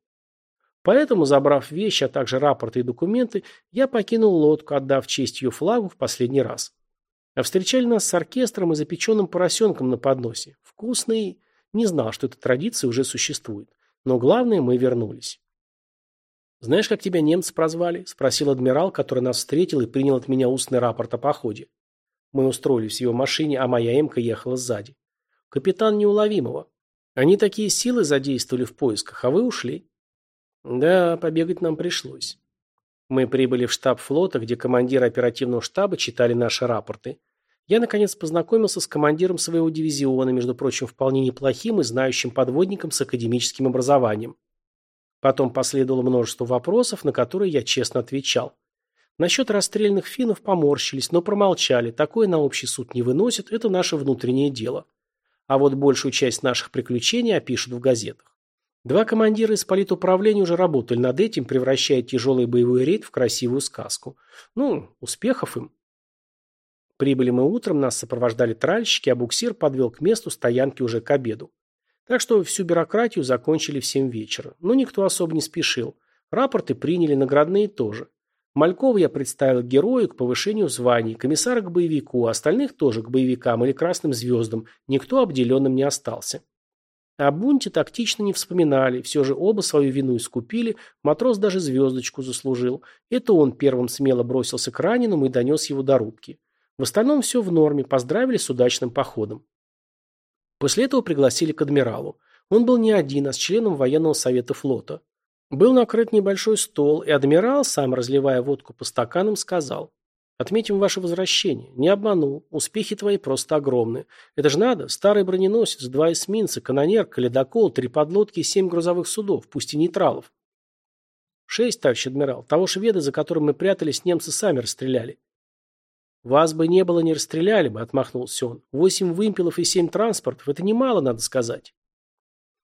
Поэтому, забрав вещи, а также рапорты и документы, я покинул лодку, отдав честь ее флагу в последний раз. А встречали нас с оркестром и запеченным поросенком на подносе. Вкусный. Не знал, что эта традиция уже существует. Но главное, мы вернулись. «Знаешь, как тебя немцы прозвали?» – спросил адмирал, который нас встретил и принял от меня устный рапорт о походе. Мы устроились в его машине, а моя эмка ехала сзади. Капитан неуловимого. Они такие силы задействовали в поисках, а вы ушли. Да, побегать нам пришлось. Мы прибыли в штаб флота, где командиры оперативного штаба читали наши рапорты. Я, наконец, познакомился с командиром своего дивизиона, между прочим, вполне неплохим и знающим подводником с академическим образованием. Потом последовало множество вопросов, на которые я честно отвечал. Насчет расстрельных финнов поморщились, но промолчали. Такое на общий суд не выносит, это наше внутреннее дело. А вот большую часть наших приключений опишут в газетах. Два командира из политуправления уже работали над этим, превращая тяжелый боевой рейд в красивую сказку. Ну, успехов им. Прибыли мы утром, нас сопровождали тральщики, а буксир подвел к месту стоянки уже к обеду. Так что всю бюрократию закончили в семь вечера. Но никто особо не спешил. Рапорты приняли, наградные тоже. Малькова я представил герою к повышению званий, комиссара к боевику, остальных тоже к боевикам или красным звездам, никто обделенным не остался. О бунте тактично не вспоминали, все же оба свою вину искупили, матрос даже звездочку заслужил. Это он первым смело бросился к раненому и донес его до рубки. В остальном все в норме, поздравили с удачным походом. После этого пригласили к адмиралу. Он был не один, а с членом военного совета флота. Был накрыт небольшой стол, и адмирал, сам разливая водку по стаканам, сказал. «Отметим ваше возвращение. Не обманул. Успехи твои просто огромны. Это же надо. Старый броненосец, два эсминца, канонер, каледокол, три подлодки и семь грузовых судов, пусть и нейтралов». «Шесть, товарищ адмирал. Того шведа, за которым мы прятались, немцы сами расстреляли». «Вас бы не было, не расстреляли бы», — отмахнулся он. «Восемь вымпелов и семь транспортов — это немало, надо сказать».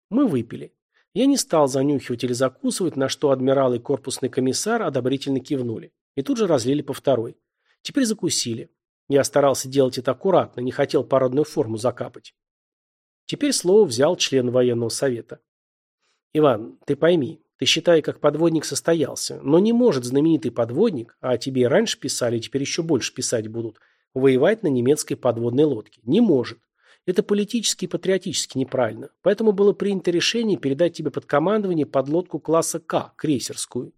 Мы выпили. Я не стал занюхивать или закусывать, на что адмирал и корпусный комиссар одобрительно кивнули. И тут же разлили по второй. Теперь закусили. Я старался делать это аккуратно, не хотел парадную форму закапать. Теперь слово взял член военного совета. Иван, ты пойми, ты считай, как подводник состоялся, но не может знаменитый подводник, а тебе раньше писали, теперь еще больше писать будут, воевать на немецкой подводной лодке. Не может. Это политически и патриотически неправильно. Поэтому было принято решение передать тебе под командование подлодку класса К, крейсерскую.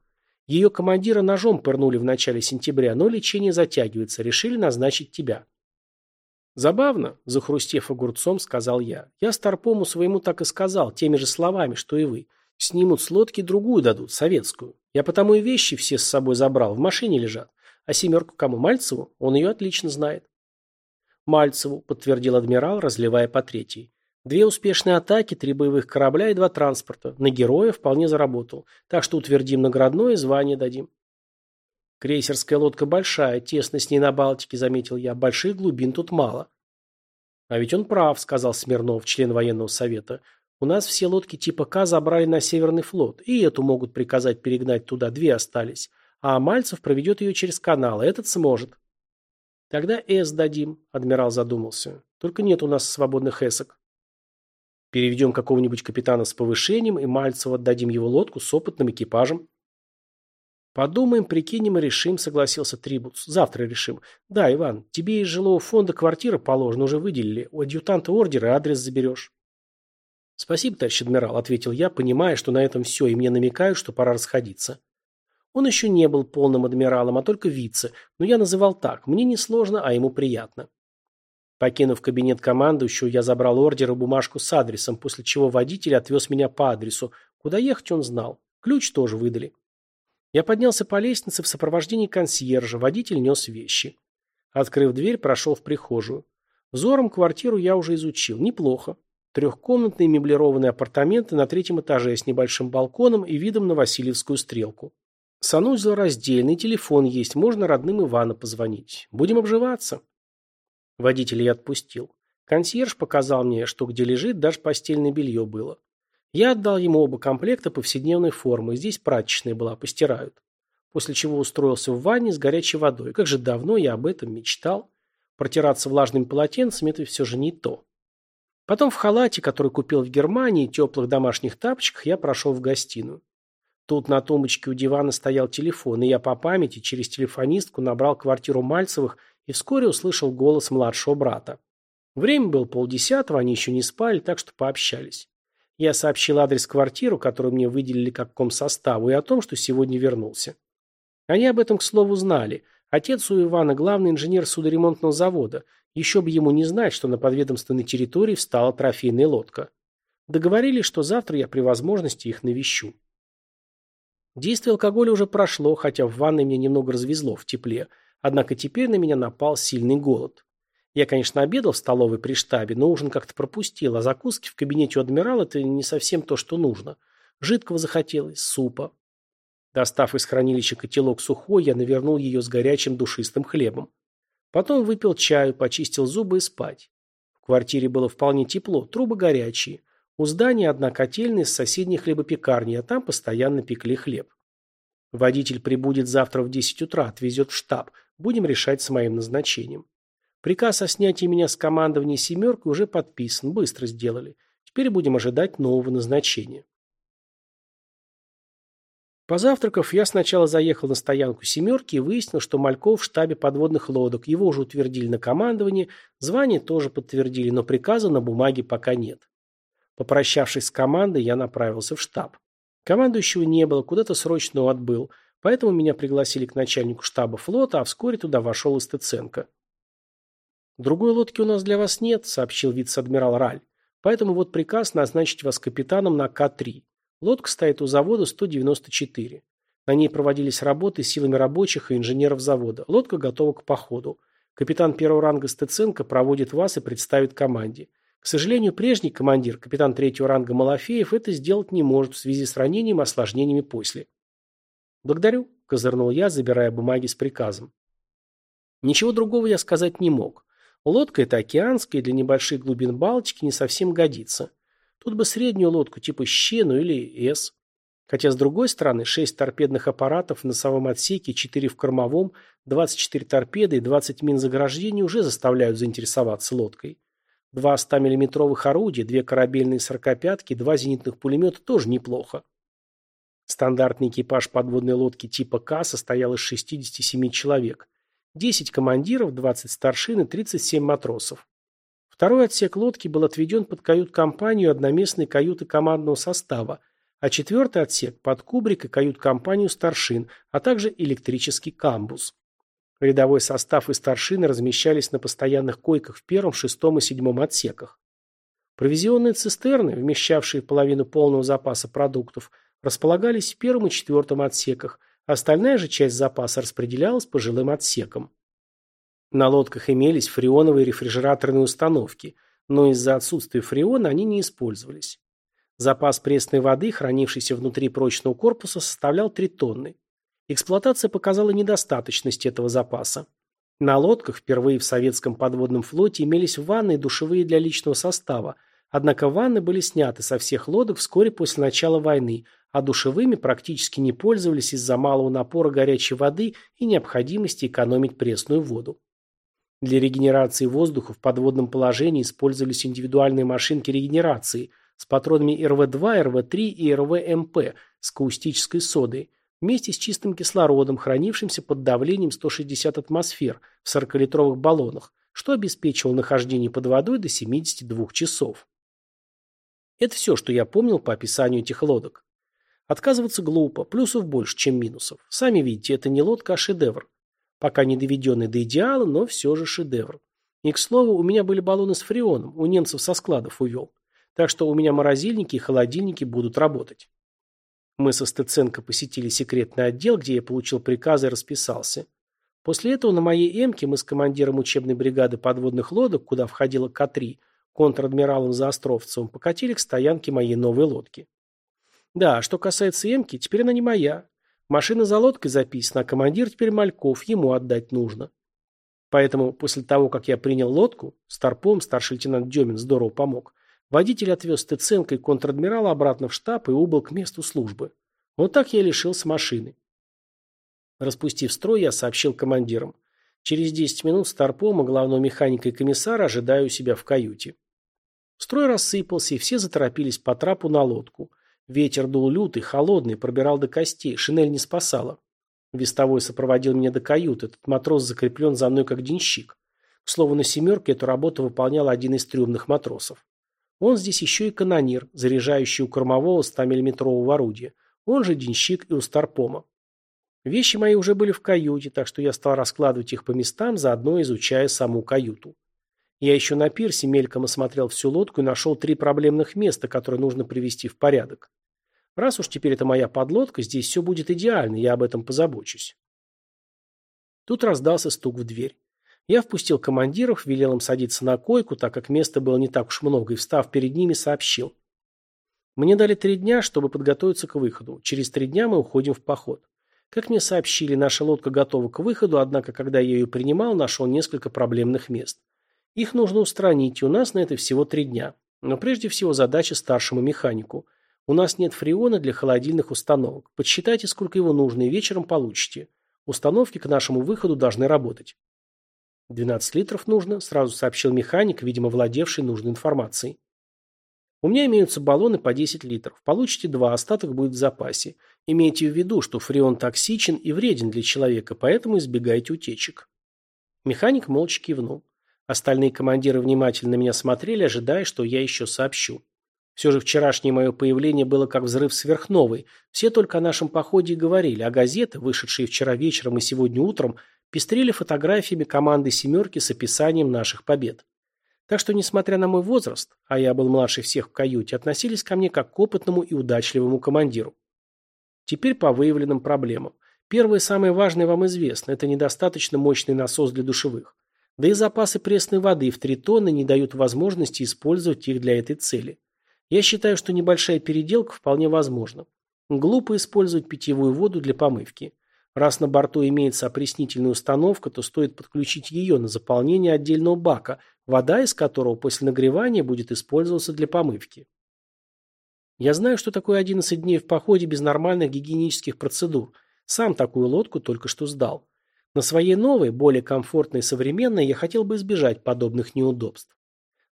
Ее командира ножом пырнули в начале сентября, но лечение затягивается, решили назначить тебя. Забавно, захрустев огурцом, сказал я. Я Старпому своему так и сказал, теми же словами, что и вы. Снимут с лодки другую дадут, советскую. Я потому и вещи все с собой забрал, в машине лежат. А семерку кому, Мальцеву? Он ее отлично знает. Мальцеву, подтвердил адмирал, разливая по третьей. Две успешные атаки, три боевых корабля и два транспорта. На героя вполне заработал. Так что утвердим наградное, звание дадим. Крейсерская лодка большая, тесно с ней на Балтике, заметил я. Больших глубин тут мало. А ведь он прав, сказал Смирнов, член военного совета. У нас все лодки типа К забрали на Северный флот, и эту могут приказать перегнать туда, две остались. А Мальцев проведет ее через канал, этот сможет. Тогда эс дадим, адмирал задумался. Только нет у нас свободных эсок. Переведем какого-нибудь капитана с повышением, и Мальцеву отдадим его лодку с опытным экипажем. Подумаем, прикинем и решим, согласился Трибуц. Завтра решим. Да, Иван, тебе из жилого фонда квартира положена, уже выделили. У адъютанта ордера адрес заберешь. «Спасибо, товарищ адмирал», — ответил я, понимая, что на этом все, и мне намекают, что пора расходиться. Он еще не был полным адмиралом, а только вице, но я называл так, мне не сложно, а ему приятно. Покинув кабинет командующего, я забрал ордер и бумажку с адресом, после чего водитель отвез меня по адресу. Куда ехать он знал. Ключ тоже выдали. Я поднялся по лестнице в сопровождении консьержа, водитель нес вещи. Открыв дверь, прошел в прихожую. Взором квартиру я уже изучил. Неплохо. Трехкомнатные меблированные апартаменты на третьем этаже с небольшим балконом и видом на Васильевскую стрелку. Санузел раздельный, телефон есть, можно родным Ивана позвонить. Будем обживаться. Водителя я отпустил. Консьерж показал мне, что где лежит, даже постельное белье было. Я отдал ему оба комплекта повседневной формы, здесь прачечная была, постирают. После чего устроился в ванне с горячей водой. Как же давно я об этом мечтал. Протираться влажными полотенцами – это все же не то. Потом в халате, который купил в Германии, теплых домашних тапочках, я прошел в гостиную. Тут на тумбочке у дивана стоял телефон, и я по памяти через телефонистку набрал квартиру Мальцевых и вскоре услышал голос младшего брата. Время было полдесятого, они еще не спали, так что пообщались. Я сообщил адрес квартиры, которую мне выделили как комсоставу, и о том, что сегодня вернулся. Они об этом, к слову, знали. Отец у Ивана главный инженер судоремонтного завода. Еще бы ему не знать, что на подведомственной территории встала трофейная лодка. Договорились, что завтра я при возможности их навещу. Действие алкоголя уже прошло, хотя в ванной мне немного развезло в тепле – Однако теперь на меня напал сильный голод. Я, конечно, обедал в столовой при штабе, но ужин как-то пропустил, а закуски в кабинете у адмирала – это не совсем то, что нужно. Жидкого захотелось, супа. Достав из хранилища котелок сухой, я навернул ее с горячим душистым хлебом. Потом выпил чаю, почистил зубы и спать. В квартире было вполне тепло, трубы горячие. У здания одна котельная с соседней хлебопекарни, а там постоянно пекли хлеб. Водитель прибудет завтра в 10 утра, отвезет в штаб – Будем решать с моим назначением. Приказ о снятии меня с командования «семеркой» уже подписан, быстро сделали. Теперь будем ожидать нового назначения. Позавтракав, я сначала заехал на стоянку «семерки» и выяснил, что Мальков в штабе подводных лодок. Его уже утвердили на командование, звание тоже подтвердили, но приказа на бумаге пока нет. Попрощавшись с командой, я направился в штаб. Командующего не было, куда-то срочно отбыл – Поэтому меня пригласили к начальнику штаба флота, а вскоре туда вошел и Стеценко. «Другой лодки у нас для вас нет», — сообщил вице-адмирал Раль. «Поэтому вот приказ назначить вас капитаном на К-3. Лодка стоит у завода 194. На ней проводились работы силами рабочих и инженеров завода. Лодка готова к походу. Капитан первого ранга Стеценко проводит вас и представит команде. К сожалению, прежний командир, капитан третьего ранга Малафеев, это сделать не может в связи с ранением и осложнениями после. «Благодарю», – козырнул я, забирая бумаги с приказом. Ничего другого я сказать не мог. Лодка эта океанская, для небольших глубин Балтики не совсем годится. Тут бы среднюю лодку типа «Щену» или «С». Хотя, с другой стороны, 6 торпедных аппаратов в носовом отсеке, 4 в кормовом, 24 торпеды и 20 мин заграждений уже заставляют заинтересоваться лодкой. Два 100-миллиметровых орудия, две корабельные сорокопятки, два зенитных пулемета тоже неплохо. Стандартный экипаж подводной лодки типа К состоял из 67 человек. 10 командиров, 20 старшин и 37 матросов. Второй отсек лодки был отведен под кают-компанию одноместной каюты командного состава, а четвертый отсек под кубрик и кают-компанию старшин, а также электрический камбуз. Рядовой состав и старшины размещались на постоянных койках в первом, шестом и седьмом отсеках. Провизионные цистерны, вмещавшие половину полного запаса продуктов, располагались в первом и четвертом отсеках, остальная же часть запаса распределялась по жилым отсекам. На лодках имелись фреоновые рефрижераторные установки, но из-за отсутствия фреона они не использовались. Запас пресной воды, хранившийся внутри прочного корпуса, составлял 3 тонны. Эксплуатация показала недостаточность этого запаса. На лодках впервые в советском подводном флоте имелись ванны и душевые для личного состава, однако ванны были сняты со всех лодок вскоре после начала войны, а душевыми практически не пользовались из-за малого напора горячей воды и необходимости экономить пресную воду. Для регенерации воздуха в подводном положении использовались индивидуальные машинки регенерации с патронами РВ-2, РВ-3 и РВ-МП с каустической содой, вместе с чистым кислородом, хранившимся под давлением 160 атмосфер в 40-литровых баллонах, что обеспечивало нахождение под водой до 72 часов. Это все, что я помнил по описанию этих лодок. Отказываться глупо, плюсов больше, чем минусов. Сами видите, это не лодка, а шедевр. Пока не доведенный до идеала, но все же шедевр. И, к слову, у меня были баллоны с фреоном, у немцев со складов увел. Так что у меня морозильники и холодильники будут работать. Мы со Стеценко посетили секретный отдел, где я получил приказы и расписался. После этого на моей «Эмке» мы с командиром учебной бригады подводных лодок, куда входила К-3, контр-адмиралом Заостровцевым, покатили к стоянке моей новой лодки. Да, что касается «Эмки», теперь она не моя. Машина за лодкой записана, а командир теперь Мальков, ему отдать нужно. Поэтому после того, как я принял лодку, Старпом, старший лейтенант Демин здорово помог, водитель отвез Стеценко и контр-адмирала обратно в штаб и убыл к месту службы. Вот так я лишился машины. Распустив строй, я сообщил командирам. Через 10 минут Старпома, главного механика и комиссара ожидаю у себя в каюте. Строй рассыпался, и все заторопились по трапу на лодку. Ветер дул лютый, холодный, пробирал до костей, шинель не спасала. Вестовой сопроводил меня до каюты, этот матрос закреплен за мной как денщик. К слову, на «семерке» эту работу выполнял один из трюмных матросов. Он здесь еще и канонир, заряжающий у кормового 100-миллиметрового орудия. Он же денщик и у Старпома. Вещи мои уже были в каюте, так что я стал раскладывать их по местам, заодно изучая саму каюту. Я еще на пирсе мельком осмотрел всю лодку и нашел три проблемных места, которые нужно привести в порядок. Раз уж теперь это моя подлодка, здесь все будет идеально, я об этом позабочусь. Тут раздался стук в дверь. Я впустил командиров, велел им садиться на койку, так как места было не так уж много, и, встав перед ними, сообщил. Мне дали три дня, чтобы подготовиться к выходу. Через три дня мы уходим в поход. Как мне сообщили, наша лодка готова к выходу, однако, когда я ее принимал, нашел несколько проблемных мест. Их нужно устранить, и у нас на это всего три дня. Но прежде всего задача старшему механику. У нас нет фреона для холодильных установок. Подсчитайте, сколько его нужно, и вечером получите. Установки к нашему выходу должны работать. 12 литров нужно, сразу сообщил механик, видимо, владевший нужной информацией. У меня имеются баллоны по 10 литров. Получите два, остаток будет в запасе. Имейте в виду, что фреон токсичен и вреден для человека, поэтому избегайте утечек. Механик молча кивнул. Остальные командиры внимательно меня смотрели, ожидая, что я еще сообщу. Все же вчерашнее мое появление было как взрыв сверхновой. Все только о нашем походе и говорили, а газеты, вышедшие вчера вечером и сегодня утром, пестрили фотографиями команды «семерки» с описанием наших побед. Так что, несмотря на мой возраст, а я был младше всех в каюте, относились ко мне как к опытному и удачливому командиру. Теперь по выявленным проблемам. Первое самое важное вам известно – это недостаточно мощный насос для душевых. Да и запасы пресной воды в 3 тонны не дают возможности использовать их для этой цели. Я считаю, что небольшая переделка вполне возможна. Глупо использовать питьевую воду для помывки. Раз на борту имеется опреснительная установка, то стоит подключить ее на заполнение отдельного бака, вода из которого после нагревания будет использоваться для помывки. Я знаю, что такое 11 дней в походе без нормальных гигиенических процедур. Сам такую лодку только что сдал. На своей новой, более комфортной и современной я хотел бы избежать подобных неудобств.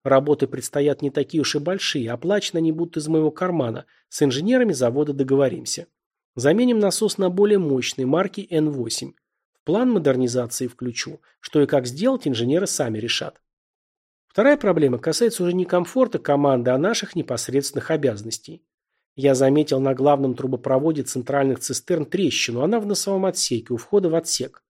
Работы предстоят не такие уж и большие, оплачены они будут из моего кармана. С инженерами завода договоримся. Заменим насос на более мощный, марки N8. В план модернизации включу. Что и как сделать, инженеры сами решат. Вторая проблема касается уже не комфорта команды, а наших непосредственных обязанностей. Я заметил на главном трубопроводе центральных цистерн трещину, она в носовом отсеке, у входа в отсек.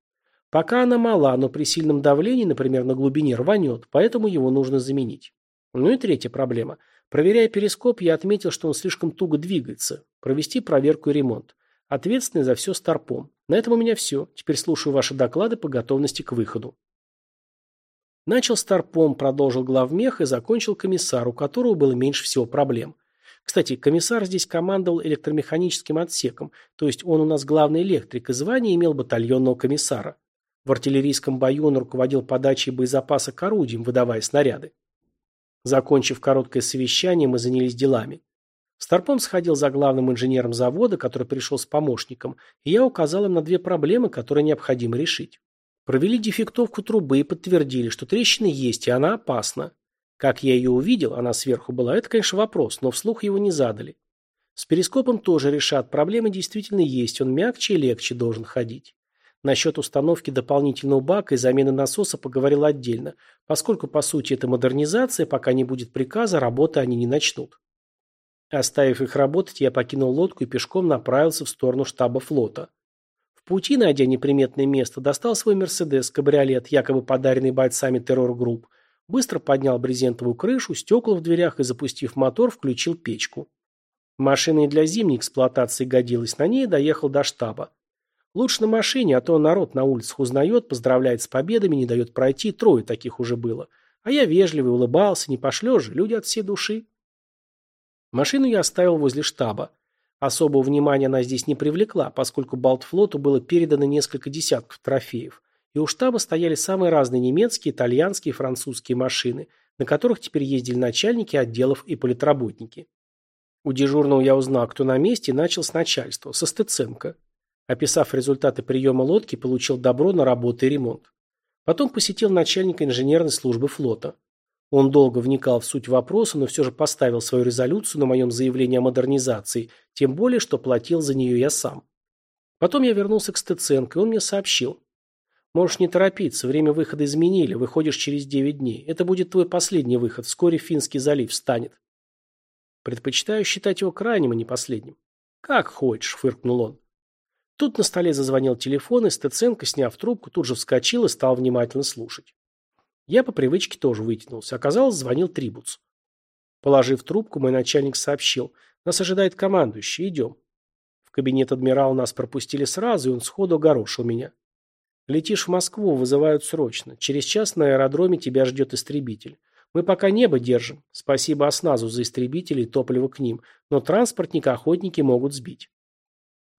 Пока она мала, но при сильном давлении, например, на глубине рванет, поэтому его нужно заменить. Ну и третья проблема. Проверяя перископ, я отметил, что он слишком туго двигается. Провести проверку и ремонт. Ответственный за все старпом. На этом у меня все. Теперь слушаю ваши доклады по готовности к выходу. Начал старпом, продолжил главмех и закончил комиссар, у которого было меньше всего проблем. Кстати, комиссар здесь командовал электромеханическим отсеком, то есть он у нас главный электрик и звание имел батальонного комиссара. В артиллерийском бою он руководил подачей боезапаса к орудиям, выдавая снаряды. Закончив короткое совещание, мы занялись делами. Старпом сходил за главным инженером завода, который пришел с помощником, и я указал им на две проблемы, которые необходимо решить. Провели дефектовку трубы и подтвердили, что трещина есть, и она опасна. Как я ее увидел, она сверху была, это, конечно, вопрос, но вслух его не задали. С перископом тоже решат, проблемы действительно есть, он мягче и легче должен ходить. Насчет установки дополнительного бака и замены насоса поговорил отдельно, поскольку, по сути, это модернизация, пока не будет приказа, работы они не начнут. Оставив их работать, я покинул лодку и пешком направился в сторону штаба флота. В пути, найдя неприметное место, достал свой «Мерседес», кабриолет, якобы подаренный бойцами террор-групп, быстро поднял брезентовую крышу, стекла в дверях и, запустив мотор, включил печку. Машина и для зимней эксплуатации годилась, на ней доехал до штаба. Лучше на машине, а то народ на улицах узнает, поздравляет с победами, не дает пройти, трое таких уже было. А я вежливый, улыбался, не пошлешь же, люди от всей души. Машину я оставил возле штаба. Особого внимания она здесь не привлекла, поскольку Балтфлоту было передано несколько десятков трофеев, и у штаба стояли самые разные немецкие, итальянские и французские машины, на которых теперь ездили начальники отделов и политработники. У дежурного я узнал, кто на месте, и начал с начальства, со Стеценко. Описав результаты приема лодки, получил добро на работу и ремонт. Потом посетил начальника инженерной службы флота. Он долго вникал в суть вопроса, но все же поставил свою резолюцию на моем заявлении о модернизации, тем более, что платил за нее я сам. Потом я вернулся к Стеценко, и он мне сообщил. «Можешь не торопиться, время выхода изменили, выходишь через 9 дней. Это будет твой последний выход, вскоре Финский залив встанет». Предпочитаю считать его крайним, а не последним. «Как хочешь», — фыркнул он. Тут на столе зазвонил телефон, и Стеценко, сняв трубку, тут же вскочил и стал внимательно слушать. Я по привычке тоже вытянулся. Оказалось, звонил Трибуц. Положив трубку, мой начальник сообщил. Нас ожидает командующий, идем. В кабинет адмирала нас пропустили сразу, и он сходу огорошил меня. Летишь в Москву, вызывают срочно. Через час на аэродроме тебя ждет истребитель. Мы пока небо держим. Спасибо осназу за истребители и топливо к ним. Но транспортника охотники могут сбить.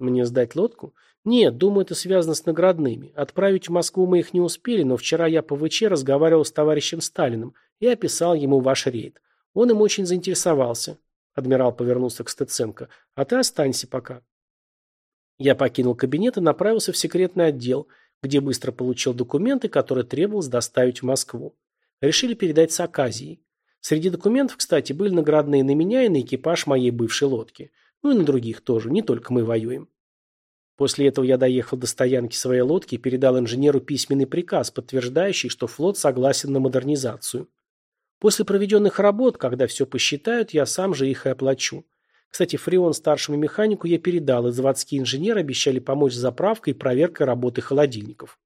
Мне сдать лодку? Нет, думаю, это связано с наградными. Отправить в Москву мы их не успели, но вчера я по ВЧ разговаривал с товарищем Сталиным и описал ему ваш рейд. Он им очень заинтересовался. Адмирал повернулся к Стеценко. А ты останься пока. Я покинул кабинет и направился в секретный отдел, где быстро получил документы, которые требовалось доставить в Москву. Решили передать с Аказией. Среди документов, кстати, были наградные на меня и на экипаж моей бывшей лодки. Ну и на других тоже, не только мы воюем. После этого я доехал до стоянки своей лодки и передал инженеру письменный приказ, подтверждающий, что флот согласен на модернизацию. После проведенных работ, когда все посчитают, я сам же их и оплачу. Кстати, фреон старшему механику я передал, и заводские инженеры обещали помочь с заправкой и проверкой работы холодильников.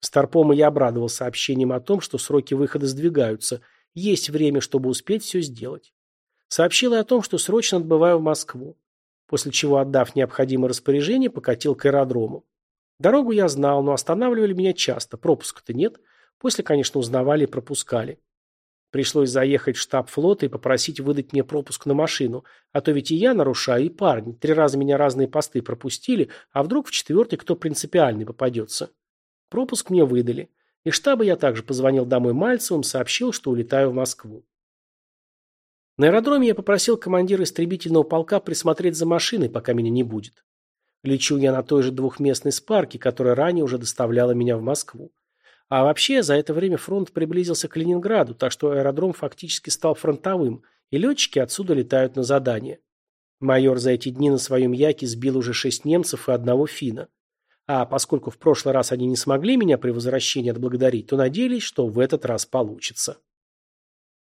Старпома я обрадовал сообщением о том, что сроки выхода сдвигаются, есть время, чтобы успеть все сделать. Сообщил и о том, что срочно отбываю в Москву после чего, отдав необходимое распоряжение, покатил к аэродрому. Дорогу я знал, но останавливали меня часто, пропуска-то нет. После, конечно, узнавали и пропускали. Пришлось заехать в штаб флота и попросить выдать мне пропуск на машину, а то ведь и я нарушаю, и парни. Три раза меня разные посты пропустили, а вдруг в четвертый кто принципиальный попадется. Пропуск мне выдали. Из штаба я также позвонил домой Мальцевым, сообщил, что улетаю в Москву. На аэродроме я попросил командира истребительного полка присмотреть за машиной, пока меня не будет. Лечу я на той же двухместной спарке, которая ранее уже доставляла меня в Москву. А вообще, за это время фронт приблизился к Ленинграду, так что аэродром фактически стал фронтовым, и летчики отсюда летают на задание. Майор за эти дни на своем яке сбил уже шесть немцев и одного финна. А поскольку в прошлый раз они не смогли меня при возвращении отблагодарить, то надеялись, что в этот раз получится.